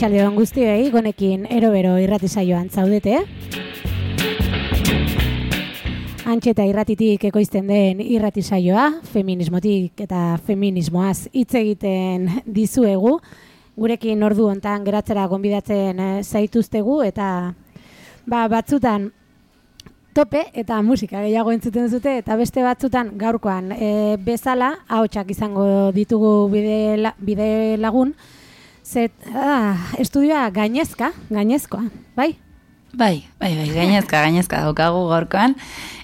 Arratxaldeon guztiei, gonekin erobero irratisaioan zaudete. Antxeta irratitik ekoizten den irratisaioa, feminismotik eta feminismoaz hitz egiten dizuegu. Gurekin ordu hontan geratzera gonbidatzen eh, zaituztegu eta ba, batzutan tope eta musika gehiago entzuten zute eta beste batzutan gaurkoan e, bezala ahotsak izango ditugu bide, bide lagun. Zet, ah, estudioa gainezka, gainezkoa, bai? Bai, bai, bai, gainezka, gainezka daukagu gaurkoan.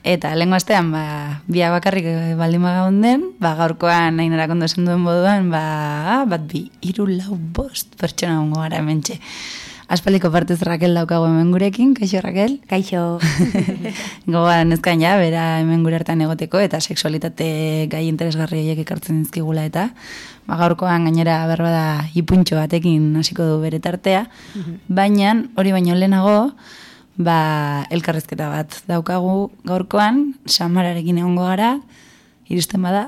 Eta lehenko astean, ba, bia bakarrik baldin magaun den, ba, gaurkoan nahi narakondo esan duen moduan, ba, bat bi, iru lau bost pertsona hongo gara mentxe. Aspaliko partez Raquel daukago hemen gurekin, kaixo Raquel? Kaixo. Goa nezkan ja, bera hemen gure hartan egoteko eta sexualitate gai interesgarri horiek ekartzen dizkigula eta ba, gaurkoan gainera berba da ipuntxo batekin hasiko du bere tartea, mhm. baina hori baino lehenago ba, elkarrezketa bat daukagu gaurkoan, samararekin egongo gara, iristen bada,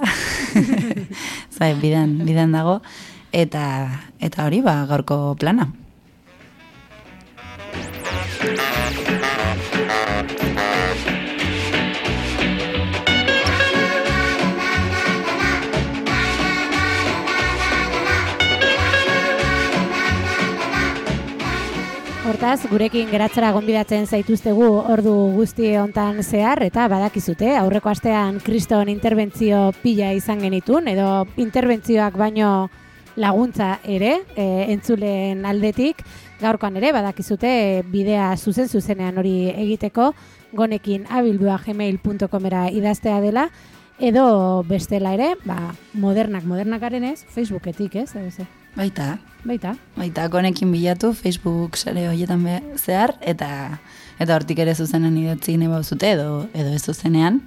zai, bidan, bidan dago, eta, eta hori ba, gaurko plana. Hortaz, gurekin geratzera gonbidatzen zaituztegu ordu guzti hontan zehar eta badakizute, aurreko astean kriston interbentzio pila izan genitun, edo interbentzioak baino laguntza ere, e, entzulen aldetik, gaurkoan ere, badakizute bidea zuzen zuzenean hori egiteko, gonekin abildua gmail.comera idaztea dela, edo bestela ere, ba, modernak, modernak garen ez, Facebooketik ez, Baita. Baita. Baita, konekin bilatu, Facebook sare horietan zehar, eta eta hortik ere zuzenen idatzi nebo zute, edo, edo ez zuzenean,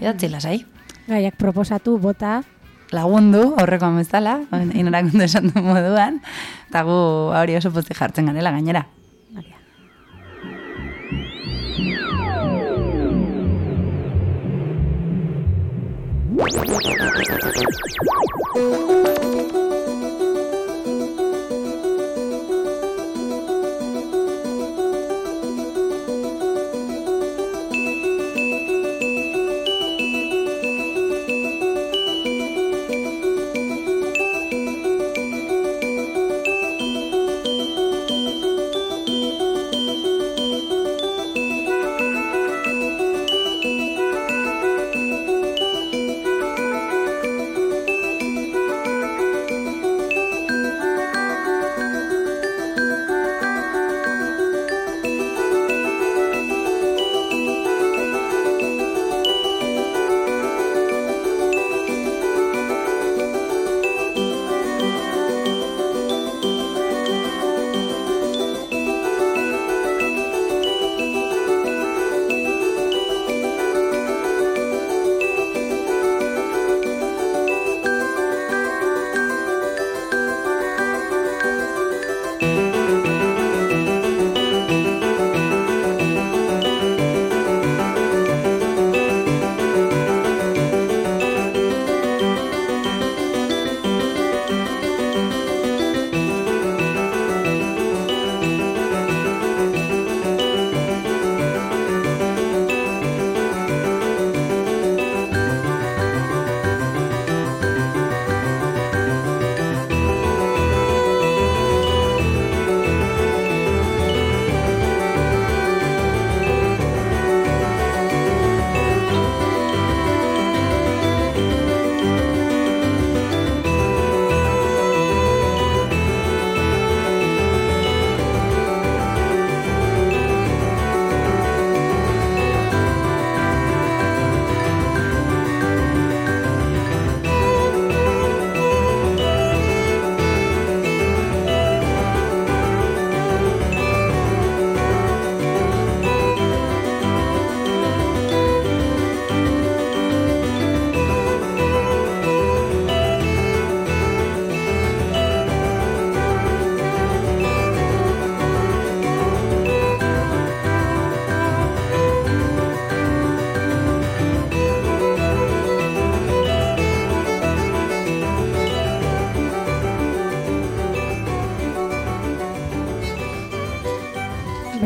idatzi mm. lasai. Gaiak proposatu, bota. Lagundu, horreko amezala, inorakundu esan du moduan, eta gu hori oso pozti jartzen garela gainera. Baita.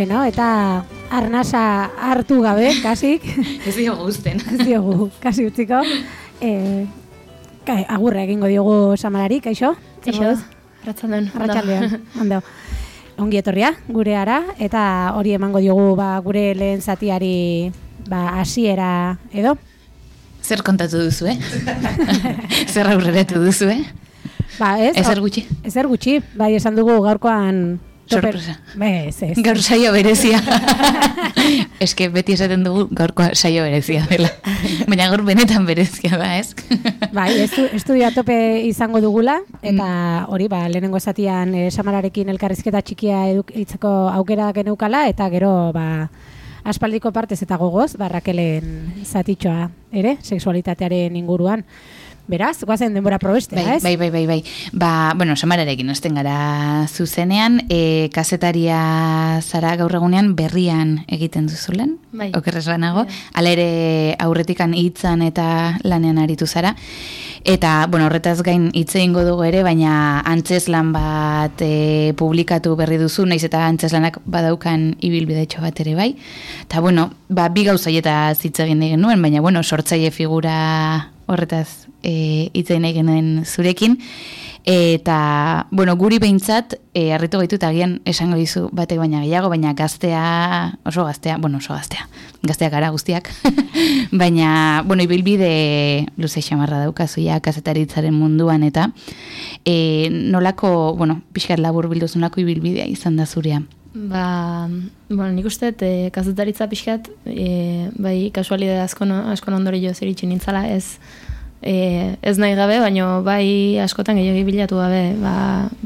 Bueno, eta arnasa hartu gabe, kasik. Ez diogu guzten. Ez diogu, kasi utziko. E, kai, agurra egingo diogu samarari, kaixo? Kaixo, ratzaldean. Arratxaldean, ondo. Ongi etorria, gure ara, eta hori emango diogu ba, gure lehen zatiari ba, hasiera edo. Zer kontatu duzu, eh? Zer aurreratu duzu, eh? Ba, ez? Ezer gutxi. Ezer gutxi, bai esan dugu gaurkoan... Sorpresa. Bez, ez. Gaur saio berezia. Eske beti esaten dugu gaurko saio berezia dela. Baina gaur benetan berezia da, ez? Bai, estu, estudio tope izango dugula, eta hori, ba, lehenengo zatian e, samararekin elkarrizketa txikia eduk, itzeko aukera geneukala, eta gero, ba, aspaldiko partez eta gogoz, ba, Rakelen zatitxoa, ere, sexualitatearen inguruan. Beraz, guazen denbora probestea, Bai, ez? bai, bai, bai, bai. Ba, bueno, samararekin hasten gara zuzenean, e, kazetaria zara gaur egunean berrian egiten duzulen, Bai. okerrez lanago, hala ere aurretikan hitzan eta lanean aritu zara. Eta, bueno, horretaz gain hitz egingo dugu ere, baina antzeslan bat e, publikatu berri duzu, naiz eta antzeslanak badaukan ibilbidetxo bat ere bai. Eta, bueno, ba, bi gauzaieta hitz egin egin nuen, baina, bueno, sortzaile figura horretaz e, hitz egin nahi genuen zurekin. Eta, bueno, guri behintzat, e, harritu gaitu eta agian esango dizu batek baina gehiago, baina gaztea, oso gaztea, bueno, oso gaztea, gazteak gara guztiak, baina, bueno, ibilbide luze xamarra daukazu ja kazetaritzaren munduan eta e, nolako, bueno, pixkat labur bilduz nolako ibilbidea izan da zurea. Ba, bueno, nik uste, e, kazetaritza pixkat, e, bai, kasualidade askon, askon ondori jo ziritxin nintzala, ez, e, ez nahi gabe, baina bai askotan gehiagi bilatu gabe, ba,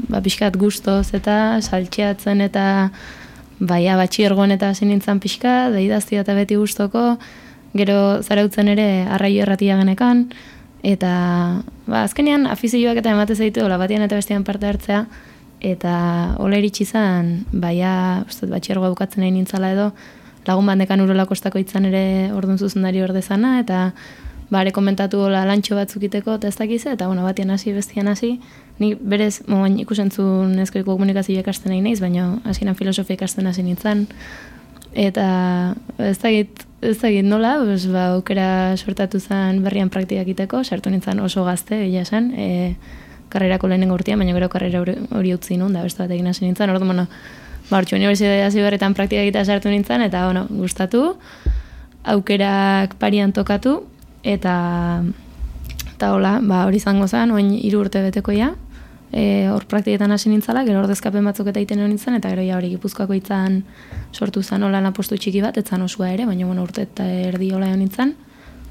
ba pixkat gustoz eta saltxeatzen eta bai, abatxiergoen eta hasi nintzen pixka, da idaztia eta beti gustoko, gero zarautzen ere arraio erratia genekan, eta ba, azkenean afizioak eta emate zaitu, hola batean eta bestean parte hartzea, eta hola iritsi izan, baia, uste, dut, batxergoa bukatzen nahi nintzala edo, lagun bandekan urola kostako itzan ere orduan zuzendari ordezana, eta bare komentatu hola lantxo batzuk iteko, eta ez dakiz, eta bueno, batian hasi, bestian hasi, ni berez, moain ikusentzun ezkoiko komunikazio ikasten nahi naiz, baina hasieran filosofia ikasten hasi nintzen, eta ez dakit, ez dakit nola, pues, ba, aukera sortatu zen berrian praktikak iteko, sartu nintzen oso gazte, bila esan, e, karrerako lehenengo urtean, baina gero karrera hori, utzi nun, da beste bat egin hasi nintzen, ordu, bueno, ba, hortxu unibertsitatea hasi berretan praktikak egitea sartu nintzen, eta, bueno, gustatu, aukerak parian tokatu, eta, eta hola, ba, hori izango zen, oin hiru urte beteko ja, e, hor praktiketan hasi nintzala, gero ordezkapen batzuk eta egiten nintzen, eta gero ja hori gipuzkoako itzan sortu zen hola lanpostu txiki bat, etzan osua ere, baina bueno, urte eta erdi hola egon nintzen,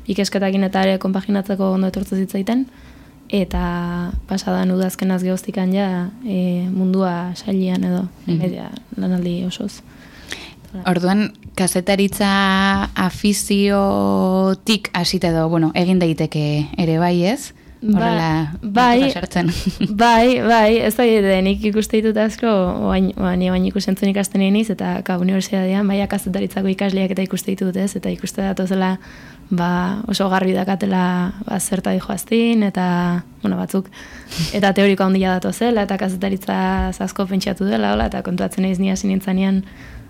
ikesketakin eta ere konpaginatzeko ondo etortze zitzaiten, eta pasadan udazkenaz gehoztikan ja e, mundua sailian edo, Mhm. media lanaldi osoz. Orduan, kazetaritza afiziotik hasita edo, bueno, egin daiteke ere bai, ez? Horrela, bai, horrela sartzen. bai, bai, ez da nik ikuste ditut asko, oain, oain, oain ikusentzun ikasten niz, eta ka unibertsitatean, bai, kazetaritzako ikasleak eta ikuste ditut, ez, eta ikuste datozela, ba, oso garbi dakatela ba, zerta dijoaztin, eta, bueno, batzuk, eta teoriko handia datozela, eta kazetaritza asko pentsatu dela, hola, eta kontuatzen naiz ni hasi nintzanean,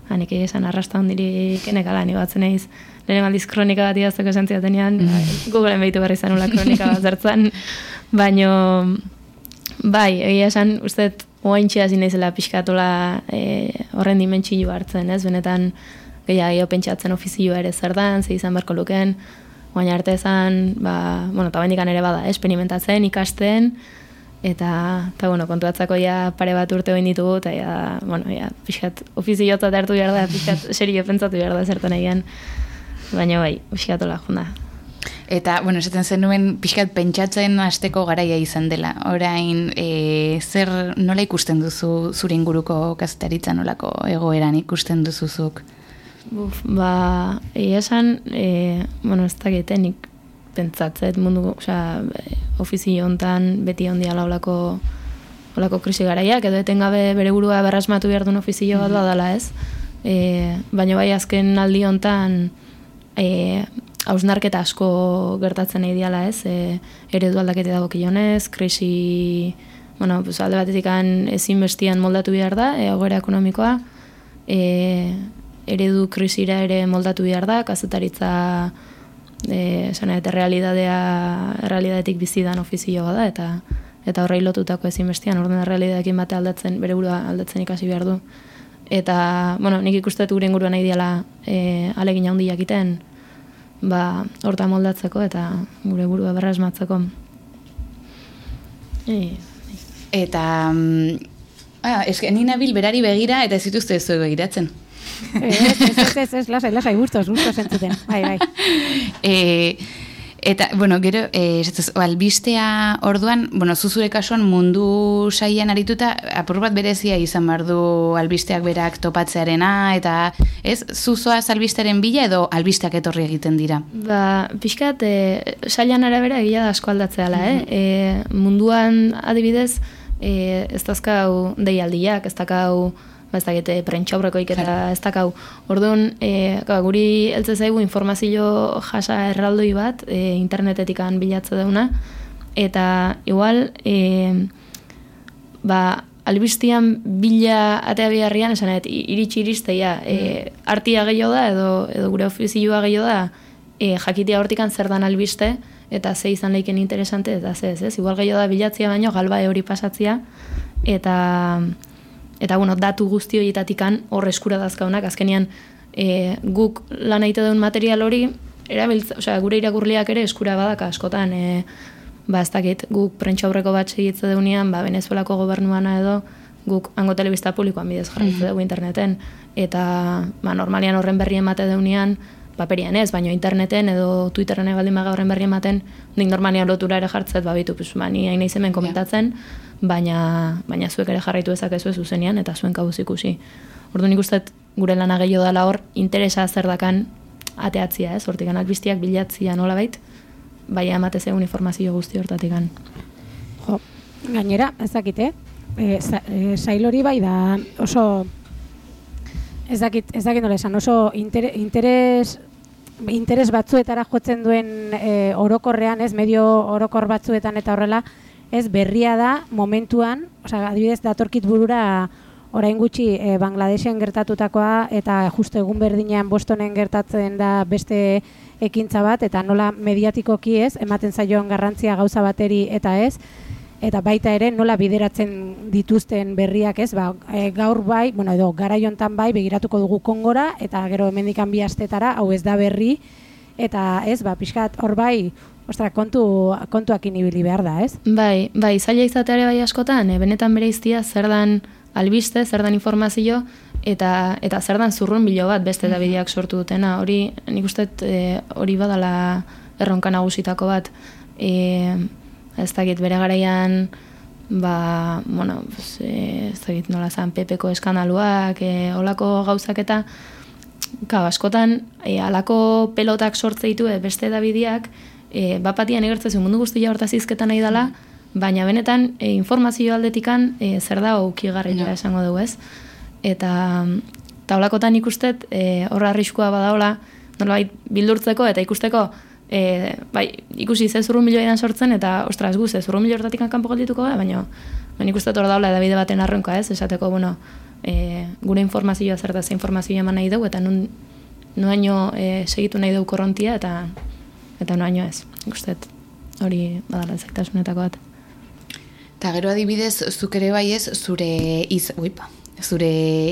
hanik esan arrasta handirik enekala, ni batzen naiz, lehen aldiz kronika bat idazteko esan zidatenean, Googleen behitu berri zanula kronika bat zertzen, baino, bai, egia esan, uste, oaintxe hasi naizela pixkatola e, horren dimentsio hartzen, ez, benetan, gehiago pentsatzen ofizioa ere zer dan, ze izan beharko luken, baina arte ezan, ba, bueno, eta ere bada, experimentatzen, ikasten, eta, eta bueno, kontuatzako ja pare bat urte hoin ditugu, eta ja, bueno, ja, pixkat ofiziotzat hartu behar da, pixkat serio pentsatu behar da zertan egin, baina bai, pixkatola junda. Eta, bueno, esaten zenuen pixkat pentsatzen hasteko garaia izan dela. Orain, e, zer nola ikusten duzu zure inguruko kazetaritza nolako egoeran ikusten duzuzuk? Buf, ba, egia esan, e, bueno, ez dakit, pentsatzet mundu, osea, ofizio hontan beti ondia laulako olako krisi garaiak, edo etengabe bere burua berrasmatu behar duen ofizio bat badala ez. E, baina bai azken aldi hontan e, hausnarketa asko gertatzen nahi diala ez, e, eredu aldakete dago kionez, krisi, bueno, pues alde batetik ezinbestian moldatu behar da, e, egoera ekonomikoa, e, eredu krisira ere moldatu behar da, kazetaritza e, zena, eta realidadea, realidadetik bizidan ofizioa da, eta eta horrei lotutako ezinbestian, orden realidadekin bate aldatzen, bere burua aldatzen ikasi behar du. Eta, bueno, nik ikustet gure inguruan nahi diala e, alegin handi jakiten, ba, horta moldatzeko eta gure burua berra esmatzeko. E, eta, mm, ah, eske, nina bil berari begira eta ez zituzte ez begiratzen. Ez, ez, ez, ez, lasai, lasai, gustos, gustos entzuten, bai, bai. E, eta, bueno, gero, e, albistea orduan, bueno, zuzure kasuan mundu saian arituta, apur bat berezia izan behar du albisteak berak topatzearena, eta ez, zuzoa albistearen bila edo albisteak etorri egiten dira? Ba, pixkat, e, saian arabera egia da asko aldatzeala, eh? E, munduan adibidez, e, ez dazkau deialdiak, ez dakau ez dakite prentxaurrekoik eta ez dakau. Orduan, e, guri eltze zaigu informazio jasa erraldoi bat e, internetetikan bilatze dauna, eta igual, e, ba, albistian bila atea biharrian, esan et, iritsi iristeia, e, mm. artia gehiago da, edo, edo gure ofizioa gehiago da, e, jakitia hortikan zer dan albiste, eta ze izan leiken interesante, eta ze ez, ez? Igual gehiago da bilatzia baino, galba hori pasatzia, eta eta bueno, datu guzti horietatikan hor eskura dazkaunak, azkenean e, guk lan aite duen material hori, erabiltza, osea, gure irakurliak ere eskura badaka askotan, e, ba, ez dakit, guk prentsa aurreko bat segitze deunean, ba, Venezuelako gobernuana edo, guk hango telebista publikoan bidez jarraitze mm dugu interneten, eta ba, normalian horren berri emate deunean, paperian ez, baina interneten edo Twitterren egaldin baga horren berri ematen, nik normalian lotura ere jartzet, ba, bitu, pues, ba, ni hain hemen komentatzen, baina, baina zuek ere jarraitu ezakezu zuzenean eta zuen kabuz ikusi. Ordu nik uste gure lana gehiago dela hor, interesa zer dakan ateatzia, ez? Hortik albiztiak bilatzia nola bait, baina ematez egun informazio guzti hortatik Jo, gainera, ezakite, e, e, sailori bai da oso ez dakit, ez dakit nola esan, oso interes interes batzuetara jotzen duen e, orokorrean, ez, medio orokor batzuetan eta horrela, ez berria da momentuan, osea adibidez datorkit burura orain gutxi e, Bangladesen gertatutakoa eta justo egun berdinean Bostonen gertatzen da beste ekintza bat eta nola mediatikoki ez ematen zaion garrantzia gauza bateri eta ez eta baita ere nola bideratzen dituzten berriak ez ba, e, gaur bai, bueno edo garaiontan bai begiratuko dugu Kongora eta gero hemendikan bi astetara hau ez da berri eta ez ba pixkat hor bai Ostra, kontu, kontuak inibili behar da, ez? Bai, bai, zaila izateare bai askotan, e, benetan bere iztia zer dan albiste, zer dan informazio, eta, eta zer dan zurrun bilo bat beste mm -hmm. sortu dutena. Hori, nik uste, e, hori badala erronka nagusitako bat. E, ez dakit, bere garaian, ba, bueno, e, ez dakit nola zan, pepeko eskandaluak, e, olako gauzak eta, Ka, askotan, e, alako pelotak sortze ditu beste Davidiak, e, bapatian egertzen mundu guztia hortaz izketan nahi dela, baina benetan e, informazio aldetikan e, zer da aukigarria esango dugu ez. Eta taulakotan ikustet e, horra arriskua badaola, nolabait bildurtzeko eta ikusteko e, bai, ikusi ze zurru milioidan sortzen eta ostras guz, ze zurru milioidatik kanpo geldituko da, baina baina ikustet hor daula edabide baten arronka ez, esateko, bueno, e, gure informazioa zer da, ze informazioa eman nahi dugu eta nun, nuaino e, segitu nahi dugu korrontia eta eta noaino ez, guztet, hori badala zaitasunetako bat. Eta gero adibidez, zuk ere bai ez, zure iz, uipa, zure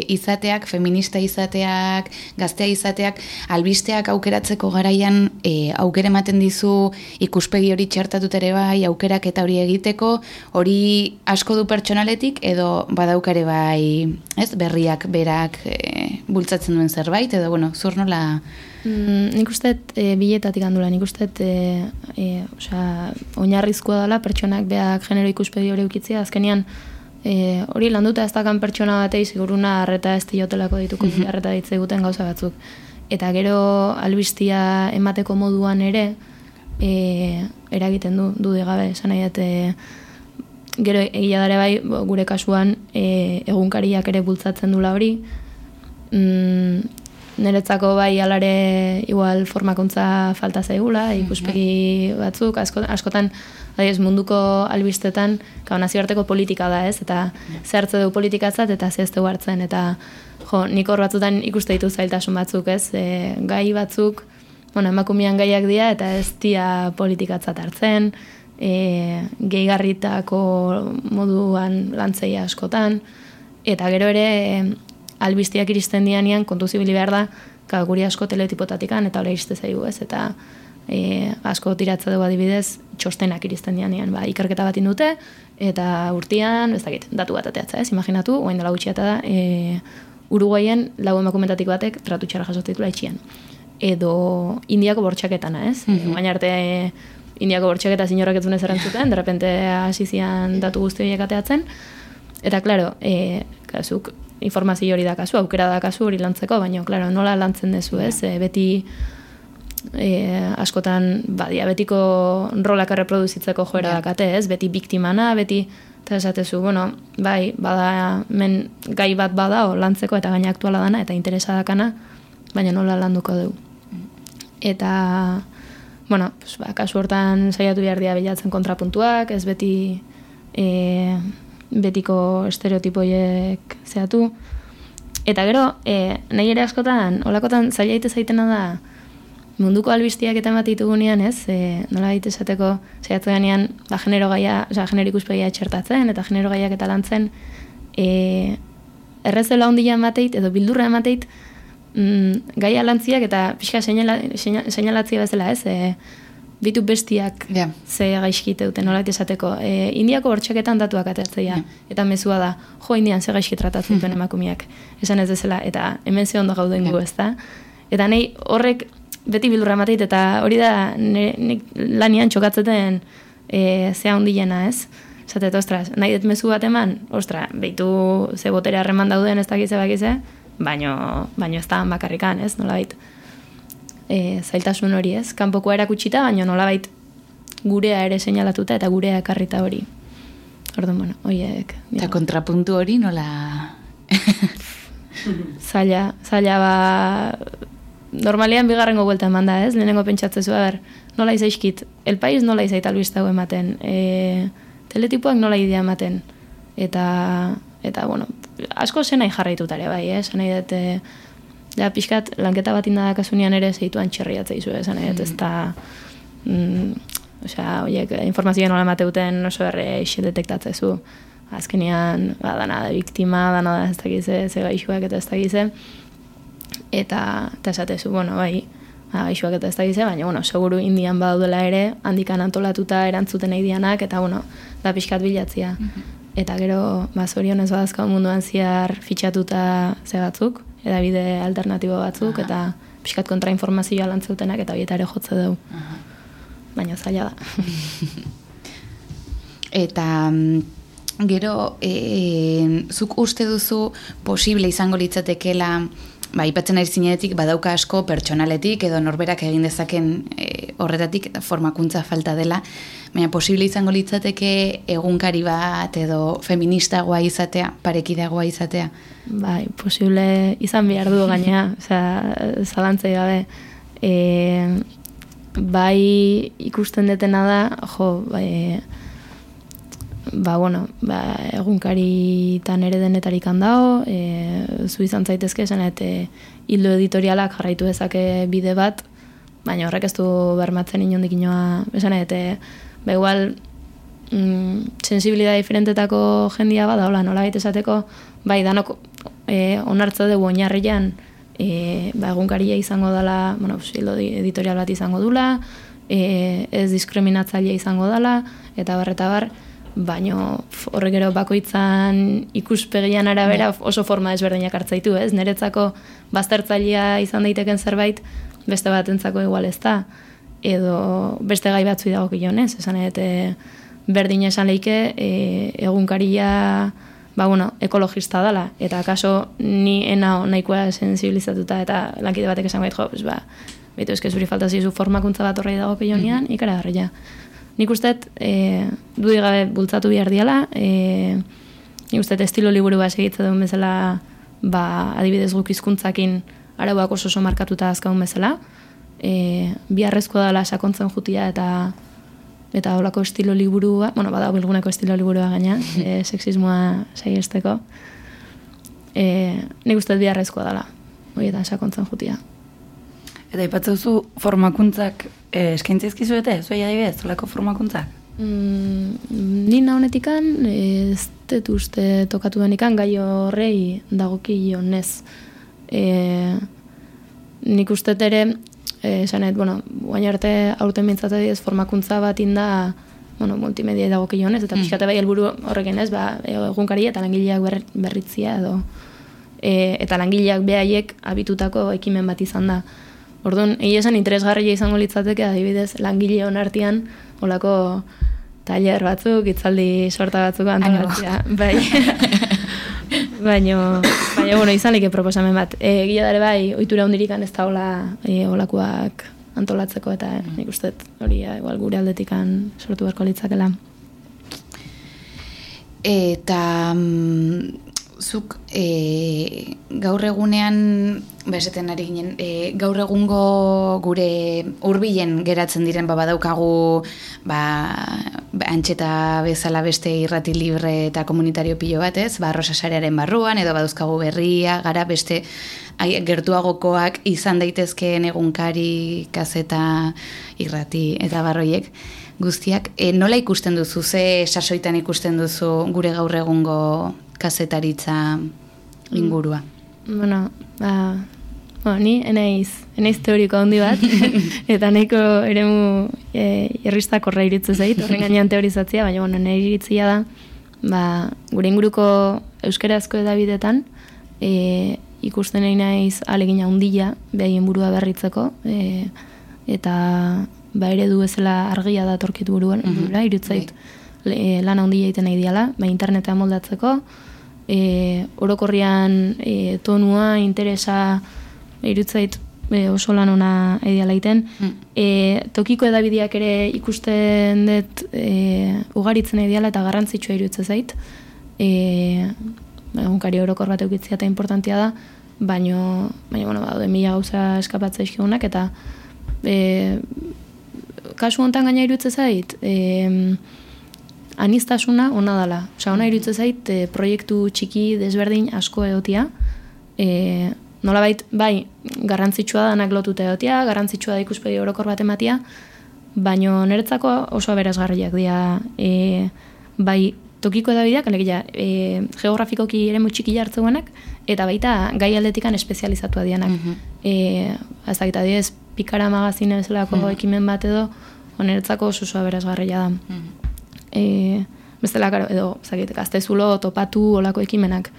izateak, feminista izateak, gaztea izateak, albisteak aukeratzeko garaian e, aukere ematen dizu ikuspegi hori txertatut ere bai, aukerak eta hori egiteko, hori asko du pertsonaletik edo badaukare bai, ez, berriak, berak, e, bultzatzen duen zerbait, edo, bueno, zur nola? Mm, nik uste e, biletatik handula, nik uste e, e, oinarrizkoa dela pertsonak beak genero ikuspegi hori ukitzia, azkenian e, hori landuta ez dakan pertsona batei ziguruna arreta ez diotelako dituko mm arreta ditze guten gauza batzuk. Eta gero albistia emateko moduan ere e, eragiten du, du gabe, esan nahi dute gero egia dare bai gure kasuan e, egunkariak ere bultzatzen dula hori mm, niretzako bai alare igual formakuntza falta zaigula, ikuspegi batzuk, asko, askotan adibidez munduko albistetan gau nazioarteko politika da ez, eta zehartze du politikatzat eta zehazte hartzen, eta jo, nik hor batzutan ikuste ditu zailtasun batzuk ez, e, gai batzuk, bueno, emakumean gaiak dira eta ez dia politikatzat hartzen, e, gehigarritako moduan lantzei askotan, eta gero ere e, albistiak iristen dianean kontuzibili behar da, ka, guri asko teletipotatikan eta hori iriste zaigu ez, eta e, asko tiratza dugu adibidez, txostenak iristen dianean, ba, ikerketa bat indute, eta urtean, ez dakit, datu bat ateatza ez, imaginatu, oain dela gutxi da, e, Uruguaien lau emakumentatik batek tratu txarra jasotitula itxian. Edo Indiako bortxaketana, ez? Mm Baina arte Indiako bortxaketa zinorrak ez dunez erantzuten, derrepente hasizian datu guzti horiek ateatzen. Eta, klaro, e, kasuk, informazio hori da kasu, aukera da kasu hori lantzeko, baina, klaro, nola lantzen dezu, ez? E, beti e, askotan, ba, diabetiko rolak erreproduzitzeko joera yeah. dakate, ez? Beti biktimana, beti, eta esatezu, bueno, bai, bada, men gai bat bada, o, lantzeko eta gaina aktuala dana, eta interesa dakana, baina nola landuko du. Eta, bueno, pues, ba, kasu hortan saiatu behar dia bilatzen kontrapuntuak, ez beti e, betiko estereotipoiek zehatu. Eta gero, e, nahi ere askotan, olakotan zailaite zaitena da, munduko albistiak eta bat ditugunean, ez, e, nola baita esateko, zaiatu denean, ba, genero gaia, oza, genero ikuspegia txertatzen, eta genero gaiak eta lantzen, e, errezela ondila emateit, edo bildurra emateit, mm, gaia lantziak eta pixka seinalatzia bezala, ez, e, bitu bestiak yeah. ze gaizkite duten nola esateko. E, indiako bortxaketan datuak atertzea, eta mezua da, jo indian ze gaizki tratatzen duten emakumiak. Esan ez dezela, eta hemen ze ondo gauden yeah. gu, ez da? Eta nahi horrek beti bildurra mateit, eta hori da nik lanian txokatzeten e, zea hondiena, ez? Zatet, ostras, nahi dut mezu bat eman, ostra, behitu ze botere harreman dauden ez dakize bakize, baino, baino ez da bakarrikan, ez? Nola baitu e, zailtasun hori ez, kanpokoa erakutsita, baina nolabait gurea ere seinalatuta eta gurea ekarrita hori. Orduan, bueno, oiek. Eta kontrapuntu hori nola... zaila, zaila ba... Normalean bigarrengo buelta eman da ez, lehenengo pentsatzezu, ber, nola izaizkit, el país nola izait albiztago ematen, e, teletipoak nola idea ematen, eta, eta, bueno, asko zenai jarraitutare bai, eh? zenai dute, Ja, pixkat, lanketa bat indadak asunean ere zeituan txerriatza izu, esan edo, ez da... Mm, osea, oiek, informazioa nola mateuten oso erre eixet detektatzezu. Azkenean, ba, dana da biktima, dana da ez dakize, ze gaixuak eta ez dakize. Eta, eta esatezu, bueno, bai, ba, gaixuak eta ez dakize, baina, bueno, seguru indian badaudela ere, handikan antolatuta erantzuten nahi dianak, eta, bueno, da pixkat bilatzia. Mhm. Eta gero, ba, zorionez badazka munduan ziar fitxatuta ze batzuk, edabide alternatibo batzuk, eta pixkat kontrainformazioa lantzeutenak, eta bieta ere jotze dugu. Baina zaila da. eta mm, gero, e, zuk uste duzu posible izango litzatekela, ba, ipatzen ari zinetik, badauka asko pertsonaletik, edo norberak egin dezaken e, horretatik formakuntza falta dela, baina posible izango litzateke egunkari bat edo feministagoa izatea, parekideagoa izatea. Bai, posible izan behar du gaina, osea, zalantzei gabe. E, bai ikusten detena da, jo, bai, ba, bueno, ba, egunkari tan ere denetarik handao, e, zu izan zaitezke, esan, eta hildo editorialak jarraitu dezake bide bat, baina horrek ez du bermatzen inondik inoa, esan eta ba igual mm, sensibilidad diferentetako jendia bada, hola, nola baita esateko, bai, danok e, onartza dugu oinarrian, e, ba, egunkaria izango dela, bueno, editorial bat izango dula, e, ez diskriminatzaile izango dela, eta barreta bar, baino horrek gero bakoitzan ikuspegian arabera bai. oso forma ezberdinak hartzaitu, ez? Neretzako baztertzailea izan daiteken zerbait, beste bat entzako igual ez da, edo beste gai batzu dago kilonez, esan edete berdin esan leike e, egunkaria ba, bueno, ekologista dela, eta akaso ni ena nahikoa sensibilizatuta eta lankide batek esan jo, pues, ba, betu eske zuri falta zizu formakuntza bat horrei dago kilonean, mm -hmm. ikara garria. Nik uste, e, gabe bultzatu bihar diala, e, nik uste estilo liburu bat segitza duen bezala, ba, adibidez guk izkuntzakin arauak oso oso markatuta azkaun bezala, e, biharrezko dela sakontzen jutia eta eta holako estilo liburua, bueno, bada bilguneko estilo liburua gaina, e, sexismoa saiesteko. E, nik uste biharrezkoa dela, horietan sakontzen jutia. Eta ipatzen duzu formakuntzak eh, eskaintza izkizuete, zuei adibidez, zolako formakuntzak? Mm, ni naunetikan, ez dut uste tokatu denikan, gai horrei dagoki honez. E, nik uste ere, e, esanet, bueno, guain arte aurten bintzate diez formakuntza bat inda, bueno, multimedia dagoki honez, eta mm. pixkate bai helburu horrekin ez, ba, egunkari eta langileak ber, berritzia edo, e, eta langileak behaiek abitutako ekimen bat izan da. Orduan, egia esan interesgarria izango litzateke adibidez langile onartian olako taller batzuk, itzaldi sorta batzuk antolatzea. Bai. baino, baina, bueno, izan like proposamen bat. E, egia dare bai, oitura hundirikan ez da hola, e, olakoak antolatzeko eta mm. nik uste hori igual gure aldetikan sortu beharko litzakela. Eta mm, zuk e, gaur egunean beseten ari ginen e, gaur egungo gure hurbilen geratzen diren ba badaukagu ba antxeta bezala beste irrati libre eta komunitario pilo bat ez? Ba rosasarearen barruan edo baduzkagu berria gara beste ai, gertuagokoak izan daitezkeen egunkari kazeta irrati eta barroiek guztiak. E, nola ikusten duzu ze sasoitan ikusten duzu gure gaur egungo kazetaritza ingurua? Mm. Bueno, ba, bueno, ni enaiz, enaiz teoriko handi bat, eta nahiko eremu e, irrista korra iritzu zait, horren gainean teorizatzia, baina bueno, nahi iritzia da, ba, gure inguruko euskerazko edabidetan, e, ikusten nahi naiz alegina handia behaien burua berritzeko, e, eta ba ere du ezela argia da torkitu buruan, mm -hmm. irutzait bai. lan handia egiten nahi diala, ba internetean moldatzeko, e, orokorrian e, tonua, interesa irutzait e, oso lan ona ideala iten. Mm. E, tokiko edabideak ere ikusten dut e, ugaritzen ideala eta garrantzitsua irutze zait. E, egunkari orokor bat eukitzia eta importantia da, baino, baino bueno, ba, mila gauza eskapatzea izkigunak, eta e, kasu hontan gaina irutze zait, e, anistasuna ona dala. Osa, ona irutze zait, e, proiektu txiki desberdin asko egotia. E, nola bait, bai, garrantzitsua da anak lotuta egotia, garrantzitsua da ikuspegi orokor bat ematia, baino niretzako oso aberazgarriak dira e, bai tokiko edabideak, alegia, e, geografikoki ere txiki jartzeuenak, eta baita gai aldetikan espezializatua dianak. Mm -hmm. e, Azagita diez, pikara magazine bezalako mm ekimen bat edo, oneretzako oso oso aberazgarria da. Mhm e, bestela, karo, edo, zakit, gaztezulo, topatu, olako ekimenak,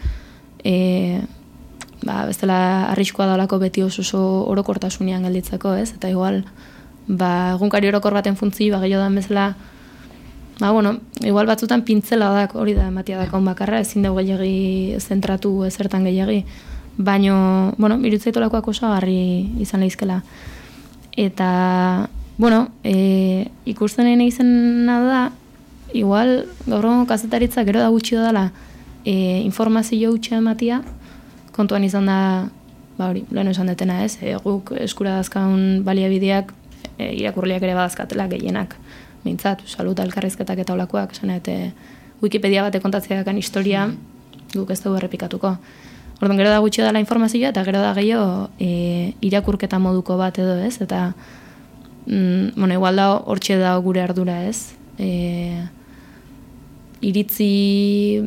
e, ba, bestela, arriskoa da olako beti oso oso orokortasunean gelditzeko, ez? Eta igual, ba, egunkari orokor baten funtzi, ba, gehiago bezala, ba, bueno, igual batzutan pintzela da, hori da, ematia da, bakarra, ezin dugu gehiagi zentratu ezertan gehiagi, baino, bueno, irutzaitolakoak oso agarri izan lehizkela. Eta, bueno, e, ikusten egin da, igual gaur kazetaritza gero da gutxi dela e, informazio gutxi ematia kontuan izan da ba hori lehen esan detena ez? E, guk eskura dazkaun baliabideak e, irakurliak ere badazkatela gehienak. Mintzat, saluta elkarrizketak eta olakoak esan eta Wikipedia bate kontatzeakan historia guk ez dugu errepikatuko. Orduan gero da gutxi dela informazioa eta gero da gehiago e, irakurketa moduko bat edo ez? Eta mm, bueno, igual da hortxe da gure ardura ez? E, iritzi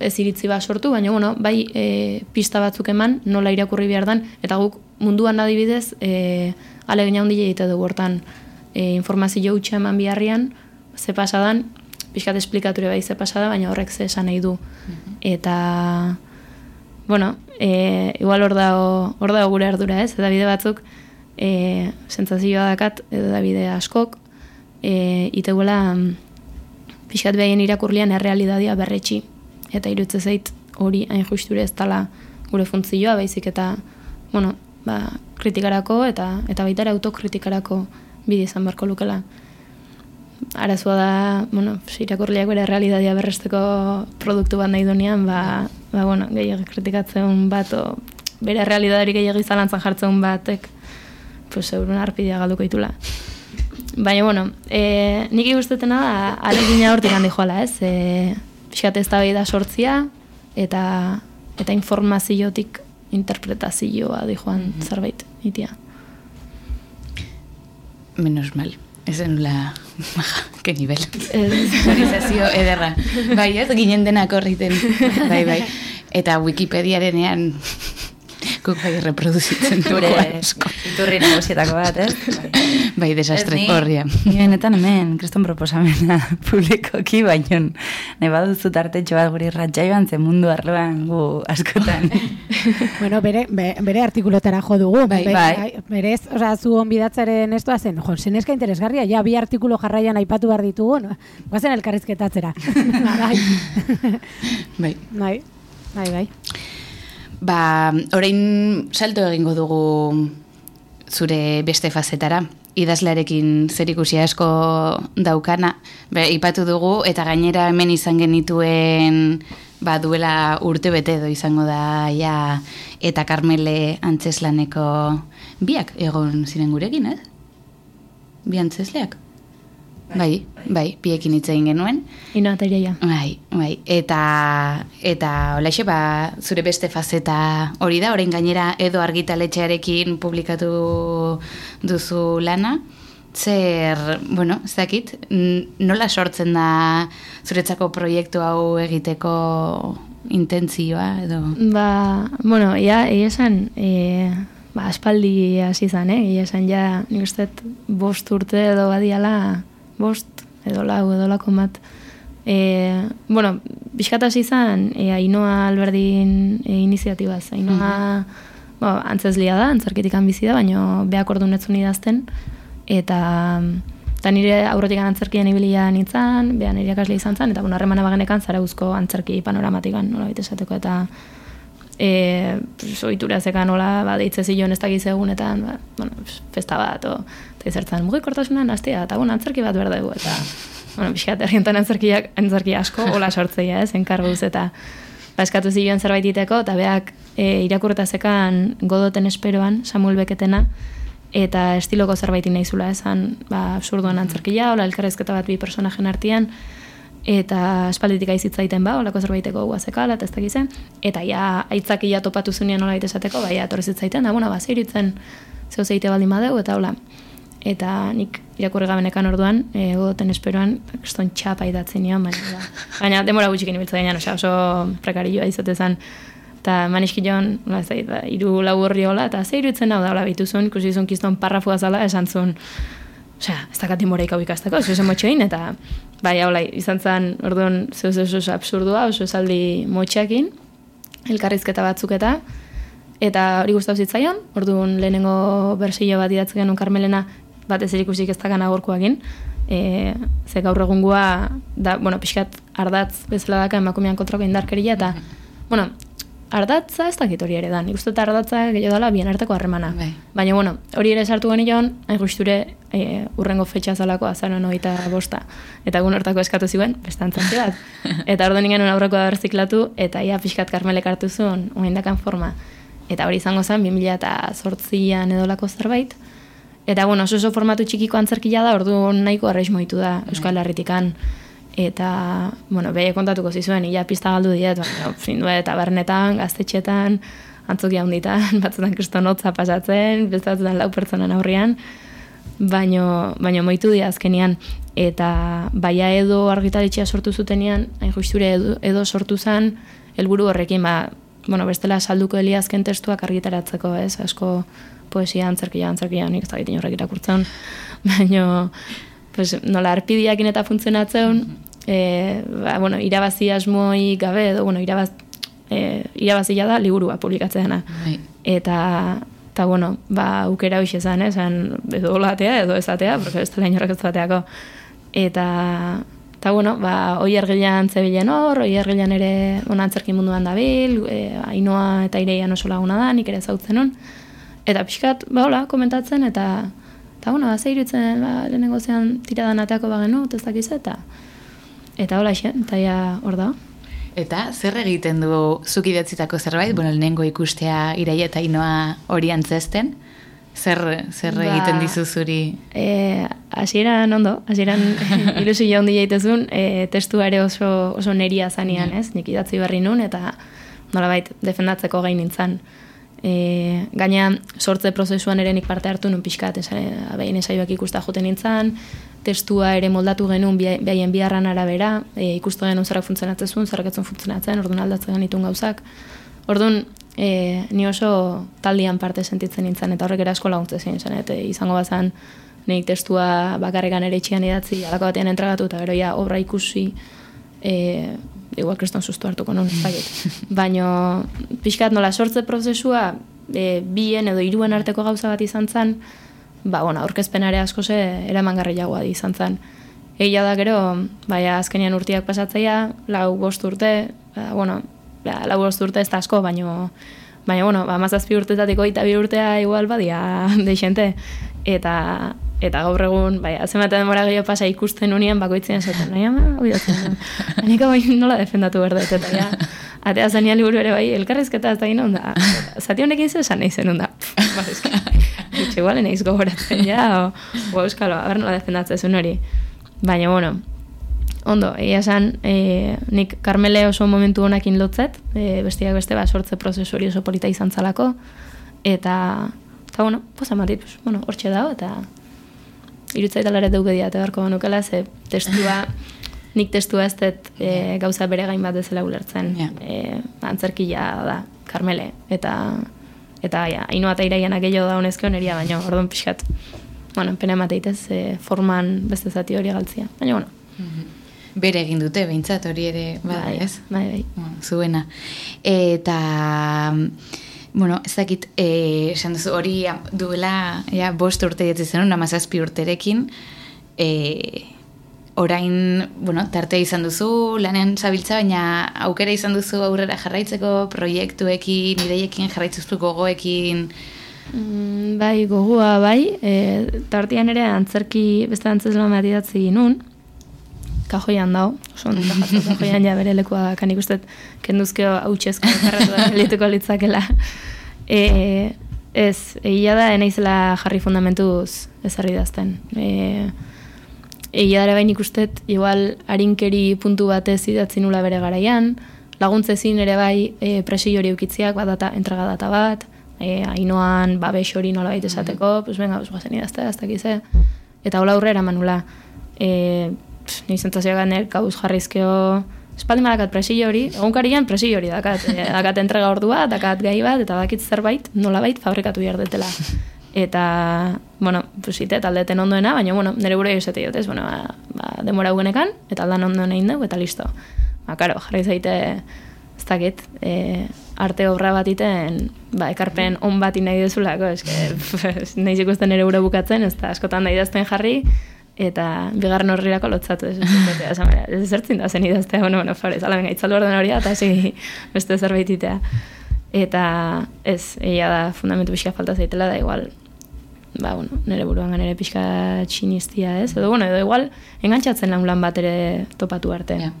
ez iritzi bat sortu, baina bueno, bai e, pista batzuk eman nola irakurri behar dan, eta guk munduan adibidez e, alegin handia egite dugu hortan e, informazio utxe eman biharrian, ze pasadan, pixkat esplikature bai ze pasada, baina horrek ze esan nahi du. Mhm. Eta, bueno, e, igual hor dago, hor dago gure ardura ez, eta bide batzuk, e, sentzazioa dakat, edo da bide askok, e, iteguela, pixkat behaien irakurlian errealidadia berretxi. Eta irutze zait hori hain justure ez tala gure funtzioa, baizik eta, bueno, ba, kritikarako eta eta baita autokritikarako bide izan beharko lukela. Arazua da, bueno, irakurliak bere realidadia berresteko produktu bat nahi dunean, ba, ba bueno, gehiago kritikatzen bat, o, bere realidaderik gehiago zalantzan jartzen batek, pues, eurun arpidea galduko itula. Baina, bueno, e, nik ikustetena da, alegina hortik handi joala, ez? E, Piskat ez da sortzia, eta, eta informaziotik interpretazioa di joan mm -hmm. zerbait, itia. Menos mal. Ez zenula, ke nivel. Organizazio ederra. Bai, ez, ginen denak horriten. Bai, bai. Eta Wikipediarenean guk bai reproduzitzen gure iturri nagusietako bat, ez? Bai, desastre horria. Ni benetan hemen, kriston proposamena publikoki, baino nahi baduzu tartetxo bat guri ratxaioan zen mundu arloan gu askotan. bueno, bere, bere artikulotara jo dugu. Bai, bai. bai berez, oza, zu onbidatzaren ez zen, jo, zeneska interesgarria, ja, bi artikulo jarraian aipatu behar ditugu, no? guazen elkarrizketatzera. bai. bai. Bai, bai, bai. Ba, orain salto egingo dugu zure beste fazetara. Idazlearekin zer ikusi asko daukana, be, ipatu dugu, eta gainera hemen izan genituen ba, duela urte bete edo izango da, ja, eta Carmele antzeslaneko biak egon ziren gurekin, ez? Bi antzesleak? Bai, bai, biekin hitz egin genuen. Ino ateria Bai, bai. Eta, eta olaxe, ba, zure beste fazeta hori da, orain gainera edo argitaletxearekin publikatu duzu lana. Zer, bueno, ez dakit, nola sortzen da zuretzako proiektu hau egiteko intentzioa edo? Ba, bueno, ia, ia esan, e, ba, aspaldi hasi zan, eh? Ia esan, ja, nik uste, bost urte edo badiala, bost, edo lau, edo lako bat. E, bueno, biskataz izan, e, Ainoa Alberdin e, iniziatibaz. Ainoa, mm -hmm. bo, antzezlia da, antzarkitik bizi da, baina beak ordu netzun idazten. Eta, eta nire aurretik antzerkian ibilia nintzen, behan nire akasle izan zen, eta bueno, harremana bagenekan zara uzko antzerki panoramatikan, nola bite esateko, eta e, oitura zekan nola, ba, deitze zion ez dakiz egun, eta, ba, bueno, festa bat, o, eta izertzen, mugikortasunan astea, eta bueno, antzerki bat behar dugu, eta, bueno, biskat, errientan antzerkiak, antzerki asko, hola sortzeia, ez, enkarguz, eta, ba, eskatu zioen zerbait iteko, eta beak, e, irakurta zekan godoten esperoan, Samuel Beketena, eta estiloko zerbait inaizula, esan, ba, absurduan antzerkia, hola, elkarrezketa bat bi personajen artian, eta espalditik aizitzaiten ba, olako zerbaiteko guazekala, eta ez dakizen, eta ja, aitzakia topatu zunean nola esateko, bai, atorrezitzaiten, da, bueno, ba, zeiritzen, zeu zeite baldin badeu, eta hola, eta nik irakurri gabenekan orduan, e, godoten esperoan, kriston txapa idatzen nion, baina, ba. baina demora gutxik inibiltza gainean, oso, oso prekarioa izatezan, eta maniski joan, ez da, iru lau horri hola, eta ze irutzen hau da, hola, bituzun, ikusi izun kiston parrafua zala, esan zuen, osea, ez da katin moreik hau ikasteko, ez zen motxoin, eta bai, hola, izan zen, orduan, zeu zeu oso absurdua, oso esaldi motxeakin, elkarrizketa batzuk eta, eta hori gustatu zitzaion, orduan lehenengo bersio bat idatzen genuen Carmelena bat ez erikusik ez dagan agorkoagin, e, ze gaur egungua, da, bueno, pixkat ardatz bezala daka emakumean kontrako indarkeria, eta, bueno, ardatza ez dakit hori ere da, nik uste eta ardatza gehiago dela bien arteko harremana. Bai. Baina, bueno, hori ere sartu genion, hain gusture e, urrengo fetxa zalako azaron hori bosta. Eta egun hortako eskatu ziren, bestantzan bat. Eta ordu ningen aurreko da berziklatu, eta ia pixkat karmelek hartu zuen, dakan forma. Eta hori izango zen, 2000 eta sortzian edolako zerbait, Eta, bueno, oso oso formatu txikiko antzerkia da, ordu nahiko arreiz moitu da. Euskal Herritikan. Eta, bueno, behe kontatuko zizuen, ia pista galdu diet, baina, findu, eta bernetan, gaztetxetan, antzokia hunditan, batzutan kristonotza pasatzen, bestatzen lau pertsonan aurrian, baino, baino moitu di azkenian. Eta, baia edo argitaletxea sortu zutenean, hain justure edo, edo sortu zen, helburu horrekin, ba, bueno, bestela salduko eliazken testuak argitaratzeko, ez, asko, poesia, antzerkia, antzerkia, nik ez da horrek irakurtzen, baina, pues, nola arpidiakin eta funtzionatzen, e, ba, bueno, irabazi asmoi gabe, edo, bueno, irabaz, e, irabazia da liburua publikatzea bai. Eta, eta, bueno, ba, ukera hoxe zan, eh, zan, edo olatea, edo ezatea, porque ez da inorrek ez bateako. Eta, eta, bueno, ba, oi argilan zebilen hor, oi argilan ere, bueno, antzerki munduan dabil, e, ainoa eta ireian oso laguna da, nik ere zautzen hon. Eta pixkat, ba, hola, komentatzen, eta, eta bueno, ba, zehirutzen, ba, lehenengo zean tiradan ateako bagenu, dakiz, eta, eta hola, xe, eta ja, hor da. Eta zer egiten du zuk idatzitako zerbait, bueno, lehenengo ikustea iraia eta inoa hori antzesten, zer, zer Ba, egiten dizu zuri? E, hasieran ondo, hasieran ilusio handi jaitezun, e, testua ere oso, oso neria zanean, ez? Nik idatzi berri nun, eta nolabait defendatzeko gain nintzen. E, gaina sortze prozesuan ere nik parte hartu nun pixkat, e, behin esaioak ikusta joten nintzen, testua ere moldatu genuen behaien biharran arabera, e, ikustu genuen zerrak funtzionatzen zuen, zerrak etzen funtzionatzen, orduan aldatzen genitun gauzak. Orduan, e, ni oso taldian parte sentitzen nintzen, eta horrek ere asko laguntzen zen, zen, eta izango bazan, nik testua bakarrekan ere etxean idatzi, alako batean entregatu, eta gero ja obra ikusi, e, igual kriston sustu hartuko non, ez dakit. Baina, pixkat nola sortze prozesua, e, bien edo hiruen arteko gauza bat izan zen, ba, bueno, aurkezpenare asko ze eramangarriagoa izan zen. Egia da gero, baina azkenian urteak pasatzaia, lau bost urte, ba, bueno, ba, lau bost urte ez da asko, baino, baina, bueno, ba, mazazpi urtetatik oita bi urtea igual badia deixente, eta eta gaur egun, bai, zenbat denbora gehiago pasa ikusten unien bakoitzen esaten, nahi ama, hoi datzen, hanik hau nola defendatu behar dut, eta ja, atea zania liburu ere bai, elkarrezketa ez da ginen, onda, zati honekin ze esan nahi zen, onda, ba, eski, Dutxe, igual naiz gogoratzen, ja, o, o euskalo, a ber nola defendatzen zuen hori. Baina, bueno, ondo, egia esan, e, nik Karmele oso momentu honakin lotzet, e, bestiak beste, ba, sortze prozesu hori oso polita izan zalako, eta, eta bueno, posa matit, pues, bueno, hortxe dago, eta irutzaitalara dugu dia, eta beharko nukela, ze testua, nik testua ez dut e, gauza bere gain bat ezela ulertzen. Ja. E, antzerkia da, Karmele, eta eta ja, haino eta iraianak gehiago da honezko neria, baina orduan pixkat, bueno, pena emateitez e, forman beste zati hori galtzia. Baina, bueno, Bere egin dute, behintzat hori ere, bada, bai, ez? bai, bai. Zuena. Eta, bueno, ez dakit, eh, esan duzu, hori duela, ja, bost urte jetzi zenun, amazazpi urterekin, eh, orain, bueno, tartea izan duzu, lanean zabiltza, baina aukera izan duzu aurrera jarraitzeko proiektuekin, ideiekin, jarraitzuztu gogoekin, Mm, bai, gogua bai, e, tartian ere antzerki beste antzeslan bat idatzi nun, kajoian dao, oso ondo kajoian ja bere lekua kan ikustet kenduzkeo hautxezko karratu da litzakela. E, ez, egia da, enaizela jarri fundamentuz ezarri dazten. E, egia da bain ikustet, igual harinkeri puntu batez idatzi nula bere garaian, laguntzezin ere bai e, presio hori eukitziak, bat data, entrega data bat, e, ainoan babes hori nola baita esateko, pues venga, pues guazen idazte, ez dakize. Eta hola aurrera manula. E, ni sentazioa ganer, gauz jarrizkeo, espaldi malakat presio hori, egunkarian presio hori dakat, e, dakat entrega ordua, dakat gai bat, eta dakit zerbait, nolabait fabrikatu behar detela. Eta, bueno, pues ite, taldeten ondoena, baina, bueno, nire gure esate dut, ez, bueno, ba, ba, demora hugenekan, eta aldan ondoen egin dugu, eta listo. Ba, karo, jarri zaite, ez dakit, e, arte obra bat iten, ba, ekarpen on bat nahi dezulako, eske, nahi ikusten ere gure bukatzen, ez da, askotan da idazten jarri, eta bigarren horrirako lotzatu, ez, ez, ez, ez, ez zertzin da zen idaztea, bueno, bueno, farez, ala, venga, itzaldu orden hori, eta hasi beste zerbait itea. Eta, ez, egia da, fundamentu pixka falta zaitela, da igual, ba, bueno, nire buruan nire pixka txinistia, ez? Edo, bueno, edo igual, engantzatzen lan lan bat ere topatu arte. Ja.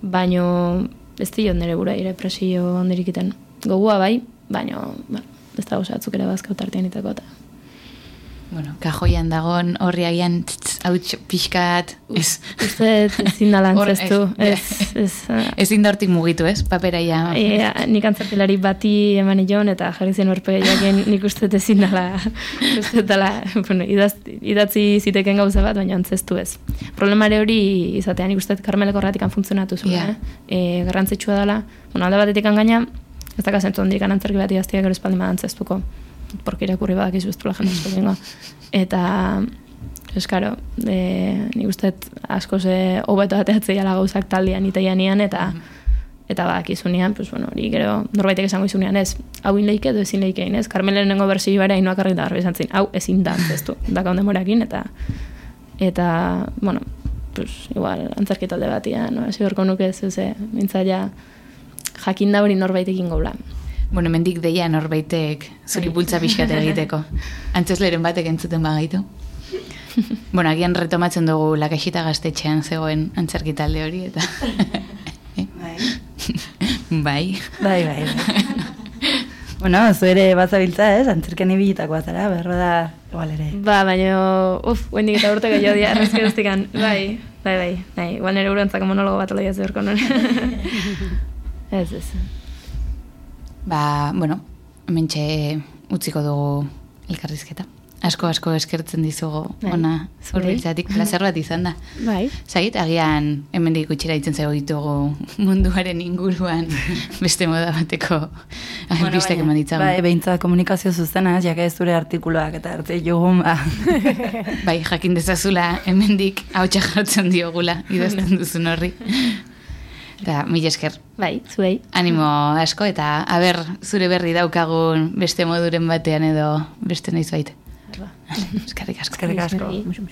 Baino, ez dio nire burua ere presio ondirikiten. Gogua bai, baino, bueno, ez da osatzuk ere bazka utartean itako eta. Bueno, kajoian dagon horri agian tz, hauts pixkat, ez, Uste ezin da Hor, lantzeztu, ez, ez, ez, ezin da hortik mugitu, ez, paperaia. E, nik antzerkilari bati eman ion eta jarri zen horpegaiaken nik uste ezin dela, uste dela, bueno, idaz, idatzi ziteken gauza bat, baina antzeztu ez. Problemare hori izatean nik uste karmeleko horretikan funtzionatu zuen, Ja. eh? e, garrantzitsua dela, bueno, alde batetik gaina, ez da kasentu ondik antzerki bat idaztia gero espaldi antzeztuko, porque irakurri badak izuztula jendezko gengo. Eta, eskaro, e, nik uste asko ze hobeto ateatzeiala gauzak taldean itaianian, eta eta badakizunean, pues bueno, hori gero norbaitek esango izunean, ez, hau inleike edo ezin leikein, ez? Carmelen nengo berzio bera inoak argi da garbi esan zin, hau ezin da, ez du, dakon demorakin, eta eta, bueno, pues, igual, antzerki talde batia, no? Ezi berko nuke ez, ez, mintzaia jakin da hori norbaitekin gobla. Bueno, mendik deia norbaitek zuri Bai. bultza pixkat egiteko. Antzesleren batek entzuten bagaitu. bueno, agian retomatzen dugu lakaxita gaztetxean zegoen antzerki talde hori, eta... Bai. Bai. Bai, bai, bai. bueno, zu ere bazabiltza, ez? Antzerken ibilitakoa zara, berro da, igual ere. Ba, baina, uf, guendik eta urte gehiago dia, errezke guztikan. Bai, bai, bai, bai. Igual nire urentzako monologo bat oloia zuerko non. ez, ez. Ba, bueno, mentxe utziko dugu elkarrizketa. Asko, asko eskertzen dizugu Bai. ona Zuri. zurbiltzatik plazer bat izan da. Bai. Zait, agian hemen gutxira itzen zego ditugu munduaren inguruan beste moda bateko albistek eman ditzagun. Bai, behintzat komunikazio zuzena, ez, jake ez zure artikuluak eta arte jugun, ba. Bai, jakin dezazula hemendik hautsa jartzen diogula idazten duzun horri. Eta, mil esker, Bai, zuei. animo asko eta aber zure berri daukagun beste moduren batean edo beste noiz baita. Eskerrik asko. Eskerrik asko. Bai. Muxu,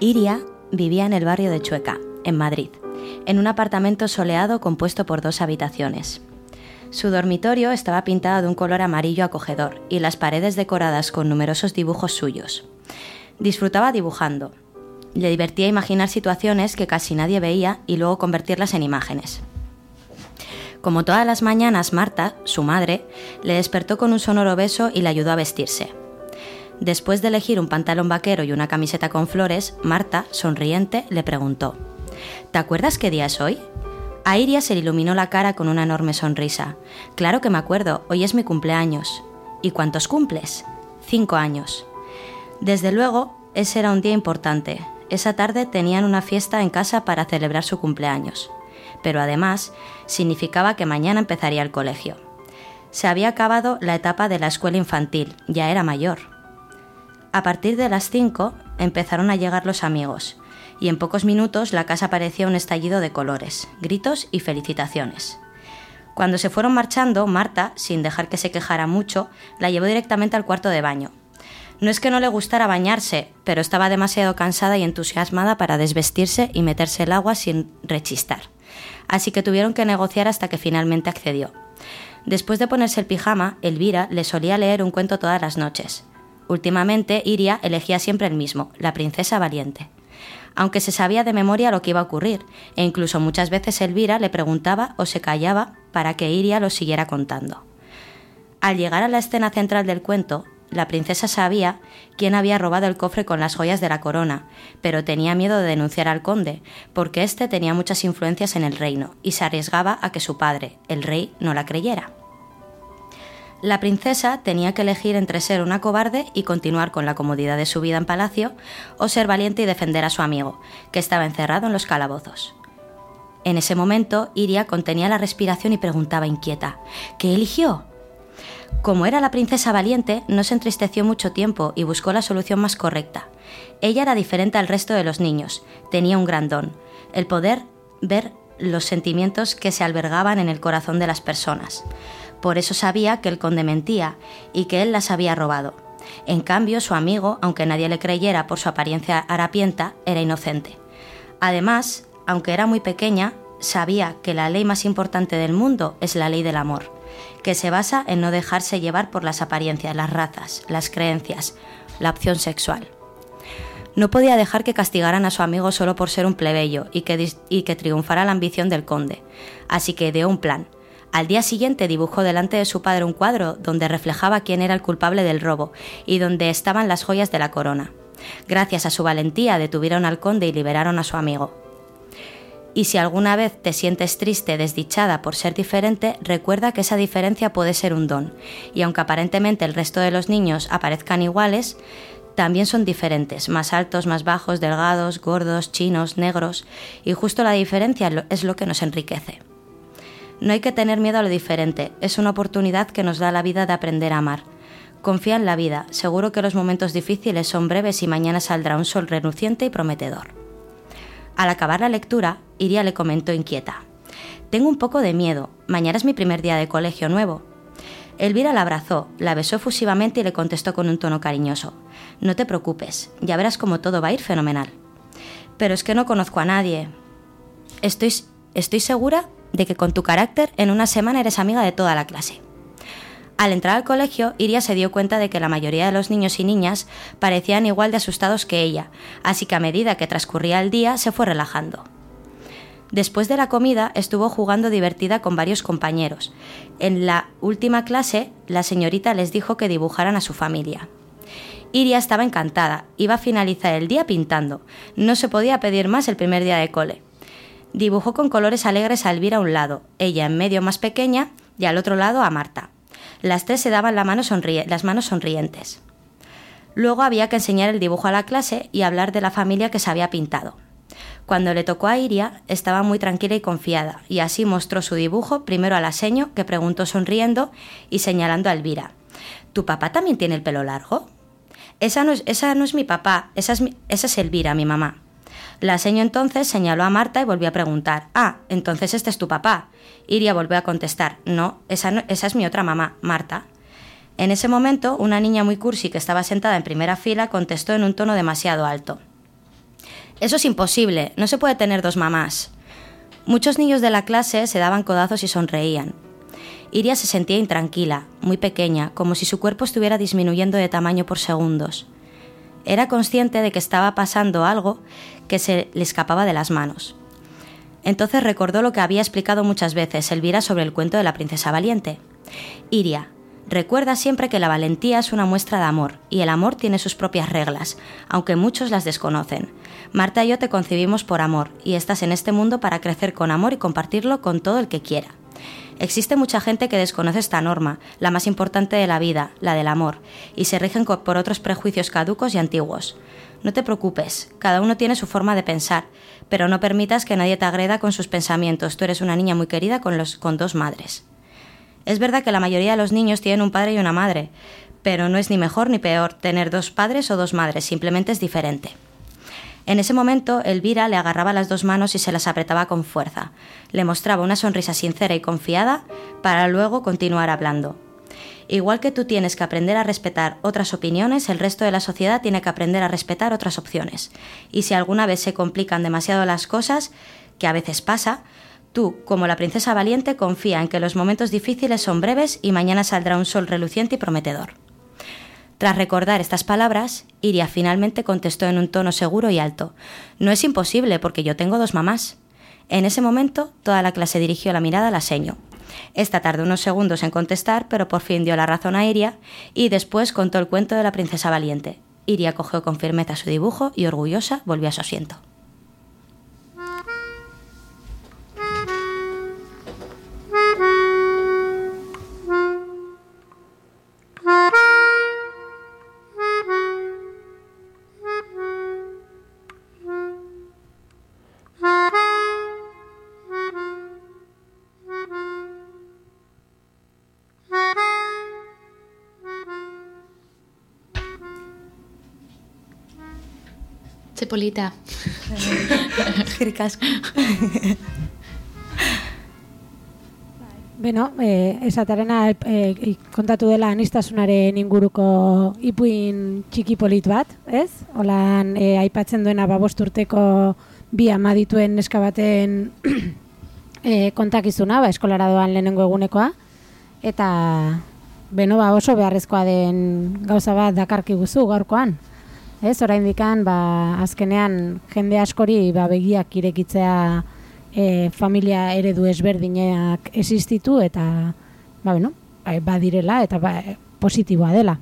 Iria vivía en el barrio de Chueca, en Madrid, en un apartamento soleado compuesto por dos habitaciones. Su dormitorio estaba pintado de un color amarillo acogedor y las paredes decoradas con numerosos dibujos suyos. Disfrutaba dibujando. Le divertía imaginar situaciones que casi nadie veía y luego convertirlas en imágenes. Como todas las mañanas, Marta, su madre, le despertó con un sonoro beso y le ayudó a vestirse. Después de elegir un pantalón vaquero y una camiseta con flores, Marta, sonriente, le preguntó, ¿Te acuerdas qué día es hoy? A Iria se le iluminó la cara con una enorme sonrisa. Claro que me acuerdo, hoy es mi cumpleaños. ¿Y cuántos cumples? Cinco años. Desde luego, ese era un día importante. Esa tarde tenían una fiesta en casa para celebrar su cumpleaños. Pero además, significaba que mañana empezaría el colegio. Se había acabado la etapa de la escuela infantil, ya era mayor. A partir de las 5 empezaron a llegar los amigos, y en pocos minutos la casa parecía un estallido de colores, gritos y felicitaciones. Cuando se fueron marchando, Marta, sin dejar que se quejara mucho, la llevó directamente al cuarto de baño. No es que no le gustara bañarse, pero estaba demasiado cansada y entusiasmada para desvestirse y meterse el agua sin rechistar. Así que tuvieron que negociar hasta que finalmente accedió. Después de ponerse el pijama, Elvira le solía leer un cuento todas las noches. Últimamente, Iria elegía siempre el mismo, La princesa valiente. aunque se sabía de memoria lo que iba a ocurrir, e incluso muchas veces Elvira le preguntaba o se callaba para que Iria lo siguiera contando. Al llegar a la escena central del cuento, la princesa sabía quién había robado el cofre con las joyas de la corona, pero tenía miedo de denunciar al conde, porque éste tenía muchas influencias en el reino y se arriesgaba a que su padre, el rey, no la creyera. La princesa tenía que elegir entre ser una cobarde y continuar con la comodidad de su vida en palacio, o ser valiente y defender a su amigo, que estaba encerrado en los calabozos. En ese momento, Iria contenía la respiración y preguntaba inquieta, ¿qué eligió? Como era la princesa valiente, no se entristeció mucho tiempo y buscó la solución más correcta. Ella era diferente al resto de los niños, tenía un gran don, el poder ver los sentimientos que se albergaban en el corazón de las personas. Por eso sabía que el conde mentía y que él las había robado. En cambio, su amigo, aunque nadie le creyera por su apariencia harapienta, era inocente. Además, aunque era muy pequeña, sabía que la ley más importante del mundo es la ley del amor, que se basa en no dejarse llevar por las apariencias, las razas, las creencias, la opción sexual. No podía dejar que castigaran a su amigo solo por ser un plebeyo y que, y que triunfara la ambición del conde, así que ideó un plan, al día siguiente dibujó delante de su padre un cuadro donde reflejaba quién era el culpable del robo y donde estaban las joyas de la corona. Gracias a su valentía detuvieron al conde y liberaron a su amigo. Y si alguna vez te sientes triste, desdichada por ser diferente, recuerda que esa diferencia puede ser un don, y aunque aparentemente el resto de los niños aparezcan iguales, también son diferentes, más altos, más bajos, delgados, gordos, chinos, negros, y justo la diferencia es lo que nos enriquece. No hay que tener miedo a lo diferente, es una oportunidad que nos da la vida de aprender a amar. Confía en la vida, seguro que los momentos difíciles son breves y mañana saldrá un sol reluciente y prometedor. Al acabar la lectura, Iria le comentó inquieta. Tengo un poco de miedo, mañana es mi primer día de colegio nuevo. Elvira la abrazó, la besó efusivamente y le contestó con un tono cariñoso. No te preocupes, ya verás cómo todo va a ir fenomenal. Pero es que no conozco a nadie. Estoy, estoy segura de que con tu carácter en una semana eres amiga de toda la clase. Al entrar al colegio, Iria se dio cuenta de que la mayoría de los niños y niñas parecían igual de asustados que ella, así que a medida que transcurría el día se fue relajando. Después de la comida estuvo jugando divertida con varios compañeros. En la última clase, la señorita les dijo que dibujaran a su familia. Iria estaba encantada, iba a finalizar el día pintando. No se podía pedir más el primer día de cole. Dibujó con colores alegres a Elvira a un lado, ella en medio más pequeña y al otro lado a Marta. Las tres se daban las manos sonrientes. Luego había que enseñar el dibujo a la clase y hablar de la familia que se había pintado. Cuando le tocó a Iria, estaba muy tranquila y confiada, y así mostró su dibujo primero a la seño, que preguntó sonriendo y señalando a Elvira. ¿Tu papá también tiene el pelo largo? Esa no es, esa no es mi papá, esa es, esa es Elvira, mi mamá. La seño entonces señaló a Marta y volvió a preguntar, ah, entonces este es tu papá. Iria volvió a contestar, no, esa, esa es mi otra mamá, Marta. En ese momento, una niña muy cursi que estaba sentada en primera fila contestó en un tono demasiado alto. Eso es imposible, no se puede tener dos mamás. Muchos niños de la clase se daban codazos y sonreían. Iria se sentía intranquila, muy pequeña, como si su cuerpo estuviera disminuyendo de tamaño por segundos. Era consciente de que estaba pasando algo que se le escapaba de las manos. Entonces recordó lo que había explicado muchas veces Elvira sobre el cuento de la princesa valiente. Iria, recuerda siempre que la valentía es una muestra de amor, y el amor tiene sus propias reglas, aunque muchos las desconocen. Marta y yo te concibimos por amor, y estás en este mundo para crecer con amor y compartirlo con todo el que quiera. Existe mucha gente que desconoce esta norma, la más importante de la vida, la del amor, y se rigen por otros prejuicios caducos y antiguos. No te preocupes, cada uno tiene su forma de pensar, pero no permitas que nadie te agreda con sus pensamientos. Tú eres una niña muy querida con, los, con dos madres. Es verdad que la mayoría de los niños tienen un padre y una madre, pero no es ni mejor ni peor tener dos padres o dos madres, simplemente es diferente. En ese momento, Elvira le agarraba las dos manos y se las apretaba con fuerza. Le mostraba una sonrisa sincera y confiada para luego continuar hablando. Igual que tú tienes que aprender a respetar otras opiniones, el resto de la sociedad tiene que aprender a respetar otras opciones. Y si alguna vez se complican demasiado las cosas, que a veces pasa, tú, como la princesa valiente, confía en que los momentos difíciles son breves y mañana saldrá un sol reluciente y prometedor. Tras recordar estas palabras, Iria finalmente contestó en un tono seguro y alto. No es imposible porque yo tengo dos mamás. En ese momento, toda la clase dirigió la mirada a la seño. Esta tardó unos segundos en contestar, pero por fin dio la razón a Iria y después contó el cuento de la princesa valiente. Iria cogió con firmeza su dibujo y orgullosa volvió a su asiento. Polita. Eskerrik asko. Beno, e, esatarena e, kontatu dela anistasunaren inguruko ipuin txiki polit bat, ez? Holan e, aipatzen duena babost urteko bi ama dituen neska baten e, kontakizuna, ba, eskolara doan lehenengo egunekoa, eta beno, ba, oso beharrezkoa den gauza bat dakarki guzu gaurkoan. Ez, orain dikan, ba, azkenean jende askori ba, begiak irekitzea e, familia eredu ezberdinak existitu eta ba, bueno, ba, badirela eta ba, positiboa dela.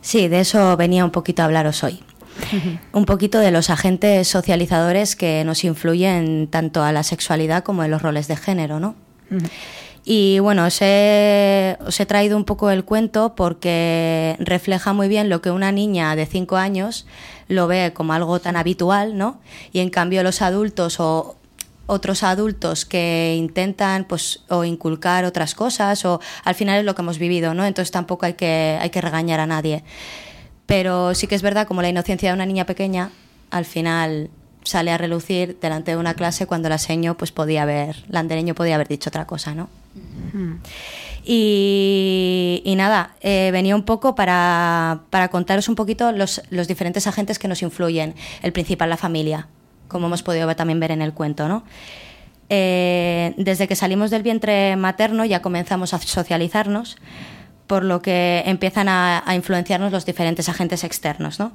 Sí, de eso venía un poquito a hablaros hoy. un poquito de los agentes socializadores que nos influyen tanto a la sexualidad como en los roles de género, ¿no? Y bueno, os he, os he traído un poco el cuento porque refleja muy bien lo que una niña de 5 años lo ve como algo tan habitual, ¿no? Y en cambio los adultos o otros adultos que intentan pues o inculcar otras cosas o al final es lo que hemos vivido, ¿no? Entonces tampoco hay que, hay que regañar a nadie. Pero sí que es verdad, como la inocencia de una niña pequeña, al final sale a relucir delante de una clase cuando la seño pues podía haber, la andereño podía haber dicho otra cosa, ¿no? Y, y nada, eh, venía un poco para, para contaros un poquito los, los, diferentes agentes que nos influyen. El principal, la familia, como hemos podido ver, también ver en el cuento, ¿no? Eh, desde que salimos del vientre materno ya comenzamos a socializarnos, por lo que empiezan a, a influenciarnos los diferentes agentes externos, ¿no?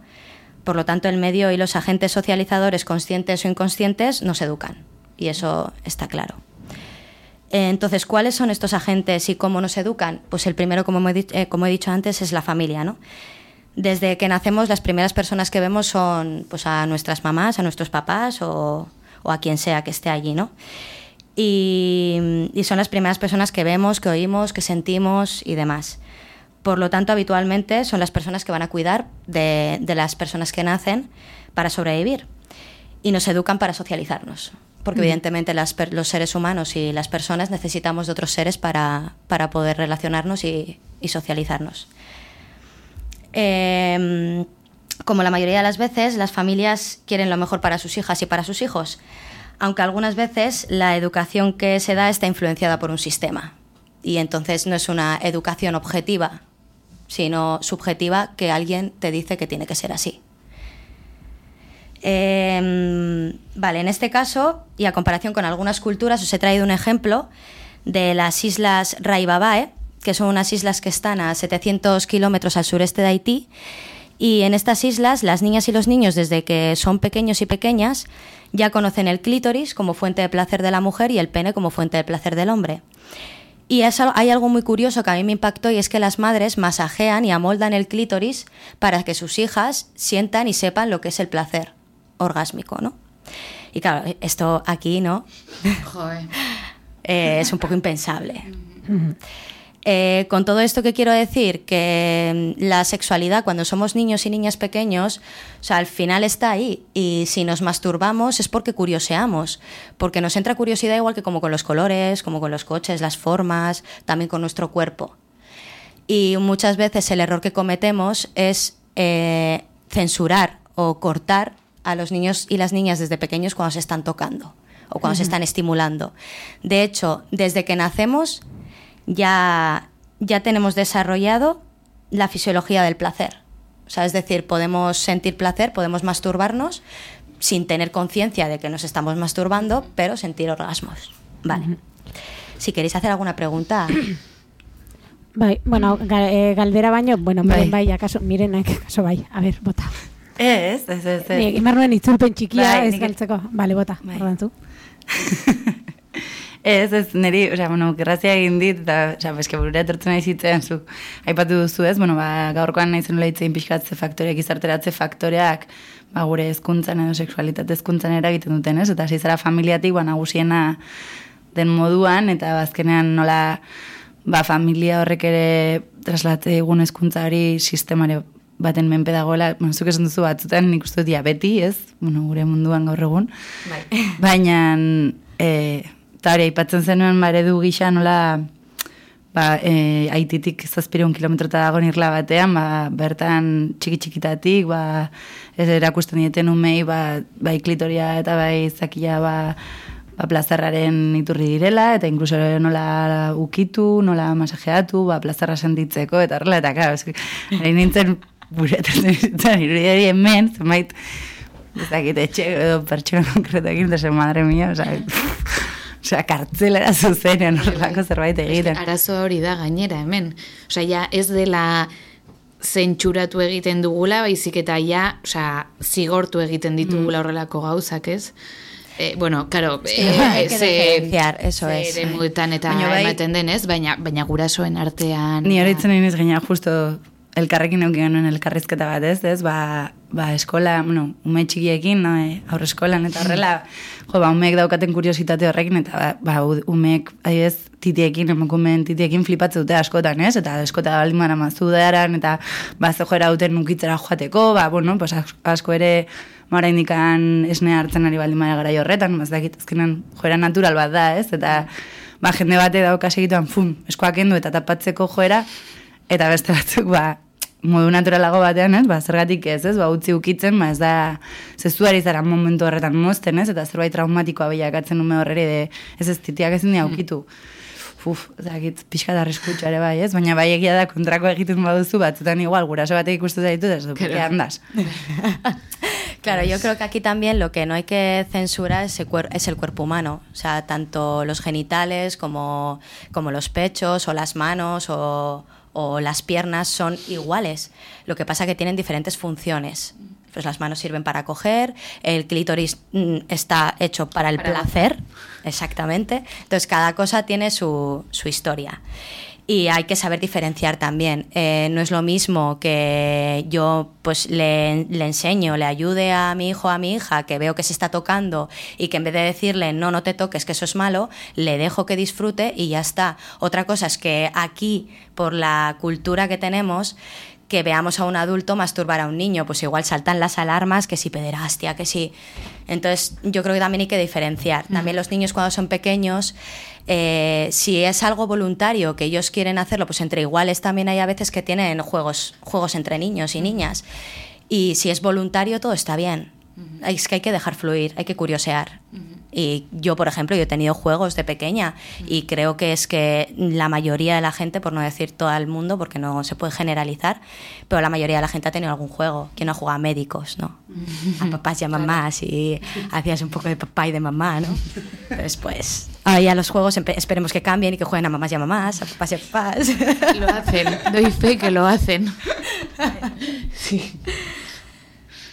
Por lo tanto, el medio y los agentes socializadores, conscientes o inconscientes, nos educan. Y eso está claro. Entonces, ¿cuáles son estos agentes y cómo nos educan? Pues el primero, como he, eh, como he dicho antes, es la familia, ¿no? Desde que nacemos, las primeras personas que vemos son pues, a nuestras mamás, a nuestros papás o, a quien sea que esté allí, ¿no? Y, son las primeras personas que vemos, que oímos, que sentimos y demás. Por lo tanto, habitualmente son las personas que van a cuidar de, de las personas que nacen para sobrevivir y nos educan para socializarnos porque evidentemente las, los seres humanos y las personas necesitamos de otros seres para, para poder relacionarnos y, y socializarnos. Eh, como la mayoría de las veces, las familias quieren lo mejor para sus hijas y para sus hijos, aunque algunas veces la educación que se da está influenciada por un sistema. Y entonces no es una educación objetiva, sino subjetiva que alguien te dice que tiene que ser así. Eh, vale, en este caso, y a comparación con algunas culturas, os he traído un ejemplo de las islas Raibabae, que son unas islas que están a 700 kilómetros al sureste de Haití. Y en estas islas, las niñas y los niños, desde que son pequeños y pequeñas, ya conocen el clítoris como fuente de placer de la mujer y el pene como fuente de placer del hombre. Y eso, hay algo muy curioso que a mí me impactó y es que las madres masajean y amoldan el clítoris para que sus hijas sientan y sepan lo que es el placer orgásmico, ¿no? Y claro, esto aquí, ¿no? eh, es un poco impensable. Eh, con todo esto que quiero decir, que mm, la sexualidad cuando somos niños y niñas pequeños, o sea, al final está ahí. Y si nos masturbamos es porque curioseamos, porque nos entra curiosidad igual que como con los colores, como con los coches, las formas, también con nuestro cuerpo. Y muchas veces el error que cometemos es eh, censurar o cortar a los niños y las niñas desde pequeños cuando se están tocando o cuando uh -huh. se están estimulando. De hecho, desde que nacemos ya, ya tenemos desarrollado la fisiología del placer. O sea, es decir, podemos sentir placer, podemos masturbarnos sin tener conciencia de que nos estamos masturbando, pero sentir orgasmos. Vale. Uh -huh. Si queréis hacer alguna pregunta. Bai, bueno, ga, e, galdera baino, bueno, Bai. miren bai, akaso, mirenak, akaso bai, a ber, bota. Ez, ez, ez, ez. Ni itzulpen txikia Bai, ez galtzeko. Bale, bota, Bai. ordan zu. Ez, ez, niri, osea, bueno, grazia egin dit, eta, osea, eske burura etortzen nahi zitzen, zu, aipatu duzu ez, bueno, ba, gaurkoan nahi zenula hitzein pixkatze faktoreak, izarteratze faktoreak, ba, gure hezkuntzan edo sexualitate hezkuntzan eragiten duten, ez? Eta hasi zara familiatik, ba, nagusiena den moduan, eta bazkenean nola, ba, familia horrek ere traslate egun hezkuntza hori sistemare baten menpe dagoela, bueno, zuk esan duzu batzutan, nik uste dut beti, ez? Bueno, gure munduan gaur egun. Bai. Baina, e, hori, aipatzen zenuen bare du gisa nola, ba, e, aititik zazpireun kilometrota dago irla batean, ba, bertan txiki txikitatik, ba, ez erakusten dieten umei, ba, bai klitoria eta bai zakia, ba, ba, plazarraren iturri direla, eta inkluso nola ukitu, nola masajeatu, ba, plazarra sentitzeko, eta horrela, eta eski, ari nintzen buretan nintzen, irudiari hemen, zenbait, ez dakit, etxe edo pertsona konkretekin, da zen madre mia, osea, osea, kartzelera zuzenean horrelako zerbait egiten. Arazo hori da gainera hemen. Osea, ja ez dela zentsuratu egiten dugula, baizik eta ja, osea, zigortu egiten ditugula horrelako gauzak, ez? Eh, bueno, claro, que diferenciar, eso es. eremuetan eta bai- ematen denez, baina baina gurasoen artean Ni hori itzen iniz gaina justo elkarrekin eukin genuen elkarrizketa bat ez, ez, ba, ba eskola, bueno, ume txikiekin, no, e, aurre eskolan eta horrela, jo, ba, umeek daukaten kuriositate horrekin, eta ba, ba umeek, adibidez, titiekin, emakumeen titiekin flipatze dute askotan, ez, eta eskota baldin mara mazudearan, eta ba, zo joera duten nukitzera joateko, ba, bueno, pues as- asko ere, mara indikan esne hartzen ari baldin mara gara horretan, ba, ez dakit, azkenan joera natural bat da, ez, eta ba, jende bate dauka segituan, fum, eskoak kendu eta tapatzeko joera, eta beste batzuk, ba, modu naturalago batean, ez, ba, zergatik ez, ez, ba, utzi ukitzen, ba, ez da, zezuari zara momentu horretan mozten, ez, eta zerbait traumatikoa bilakatzen ume horreri, de, ez ez, titiak ezin dira ukitu. Uf, zakit, pixka da arriskutsu ere bai, ez? Baina bai egia da kontrako egiten baduzu, batzutan igual, guraso batek ikustu zaitu, ez du, claro. andas. Claro, yo creo que aquí también lo que no hay que censurar es el, es el cuerpo humano. O sea, tanto los genitales como, como los pechos o las manos o, o las piernas son iguales. Lo que pasa que tienen diferentes funciones. Pues las manos sirven para coger, el clítoris mm, está hecho para el Para placer, exactamente. Entonces cada cosa tiene su, su historia. Y hay que saber diferenciar también. Eh, no es lo mismo que yo pues le, le enseño, le ayude a mi hijo a mi hija que veo que se está tocando y que en vez de decirle no, no te toques, que eso es malo, le dejo que disfrute y ya está. Otra cosa es que aquí, por la cultura que tenemos, que veamos a un adulto masturbar a un niño, pues igual saltan las alarmas, que si pederastia, que si... Entonces yo creo que también hay que diferenciar. También los niños cuando son pequeños, eh, si es algo voluntario que ellos quieren hacerlo, pues entre iguales también hay a veces que tienen juegos, juegos entre niños y niñas. Y si es voluntario todo está bien. Es que hay que dejar fluir, hay que curiosear. Y yo, por ejemplo, yo he tenido juegos de pequeña y creo que es que la mayoría de la gente, por no decir todo el mundo, porque no se puede generalizar, pero la mayoría de la gente ha tenido algún juego. ¿Quién no ha jugado a médicos, no? A papás y a mamás y hacías un poco de papá y de mamá, ¿no? Entonces, pues, ahí a los juegos esperemos que cambien y que jueguen a mamás y a mamás, a papás y a papás. lo hacen, doy fe que lo hacen. Sí.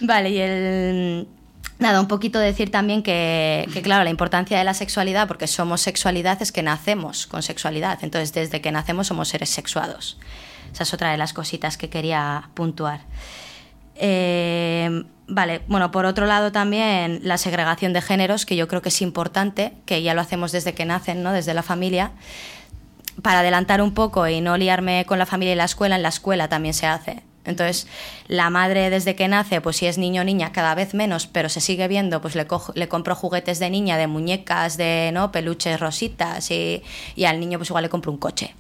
Vale, y el... Nada, un poquito decir también que, que, claro, la importancia de la sexualidad, porque somos sexualidad, es que nacemos con sexualidad. Entonces, desde que nacemos somos seres sexuados. Esa es otra de las cositas que quería puntuar. Eh, vale, bueno, por otro lado también la segregación de géneros, que yo creo que es importante, que ya lo hacemos desde que nacen, ¿no? Desde la familia. Para adelantar un poco y no liarme con la familia y la escuela, en la escuela también se hace. Entonces, la madre desde que nace, pues si es niño o niña, cada vez menos, pero se sigue viendo, pues le, cojo- le compro juguetes de niña, de muñecas, de no peluches rositas, y, y al niño pues igual le compro un coche.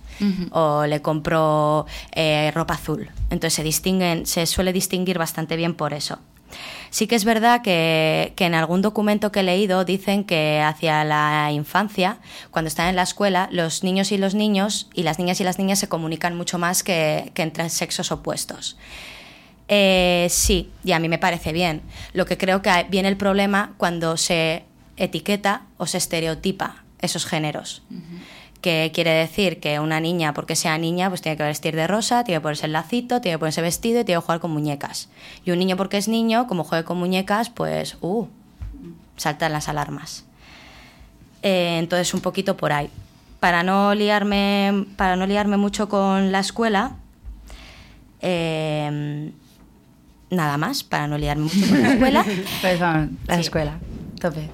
O le compro eh, ropa azul. Entonces se distinguen, se suele distinguir bastante bien por eso. Sí que es verdad que, que en algún documento que he leído dicen que hacia la infancia, cuando están en la escuela, los niños y los niños y las niñas y las niñas se comunican mucho más que, que entre sexos opuestos. Eh, sí, y a mí me parece bien. Lo que creo que viene el problema cuando se etiqueta o se estereotipa esos géneros. Que quiere decir que una niña, porque sea niña, pues tiene que vestir de rosa, tiene que ponerse el lacito, tiene que ponerse vestido y tiene que jugar con muñecas. Y un niño porque es niño, como juegue con muñecas, pues, uh, saltan las alarmas. Eh, entonces, un poquito por ahí. Para no liarme, para no liarme mucho con la escuela, eh, nada más, para no liarme mucho con la escuela. Pues vamos, la Sí. escuela, tope.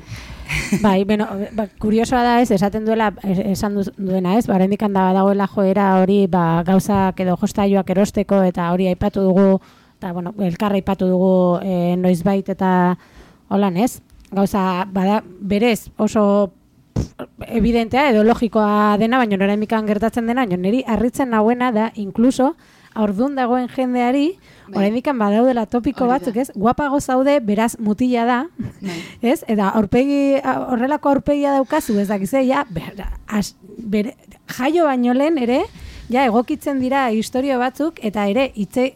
Bai, bueno, ba, kuriosoa da ez, esaten duela, es- esan du- duena ez, barendik handa dagoela joera hori, ba, gauzak edo jostailuak erosteko, eta hori aipatu dugu, eta, bueno, elkarra aipatu dugu e, noizbait eta holan ez, gauza, bada, berez, oso evidentea edo logikoa dena, baina oraindik gertatzen dena, baina niri harritzen nauena da, inkluso, aurdun dagoen jendeari, oraindik badaudela topiko batzuk, ez? Guapago zaude, beraz mutila da, ez? Eta aurpegi, horrelako aurpegia daukazu, ez dakize, ja, ber, as, bere, jaio baino lehen ere, ja, egokitzen dira historio batzuk, eta ere, hitze,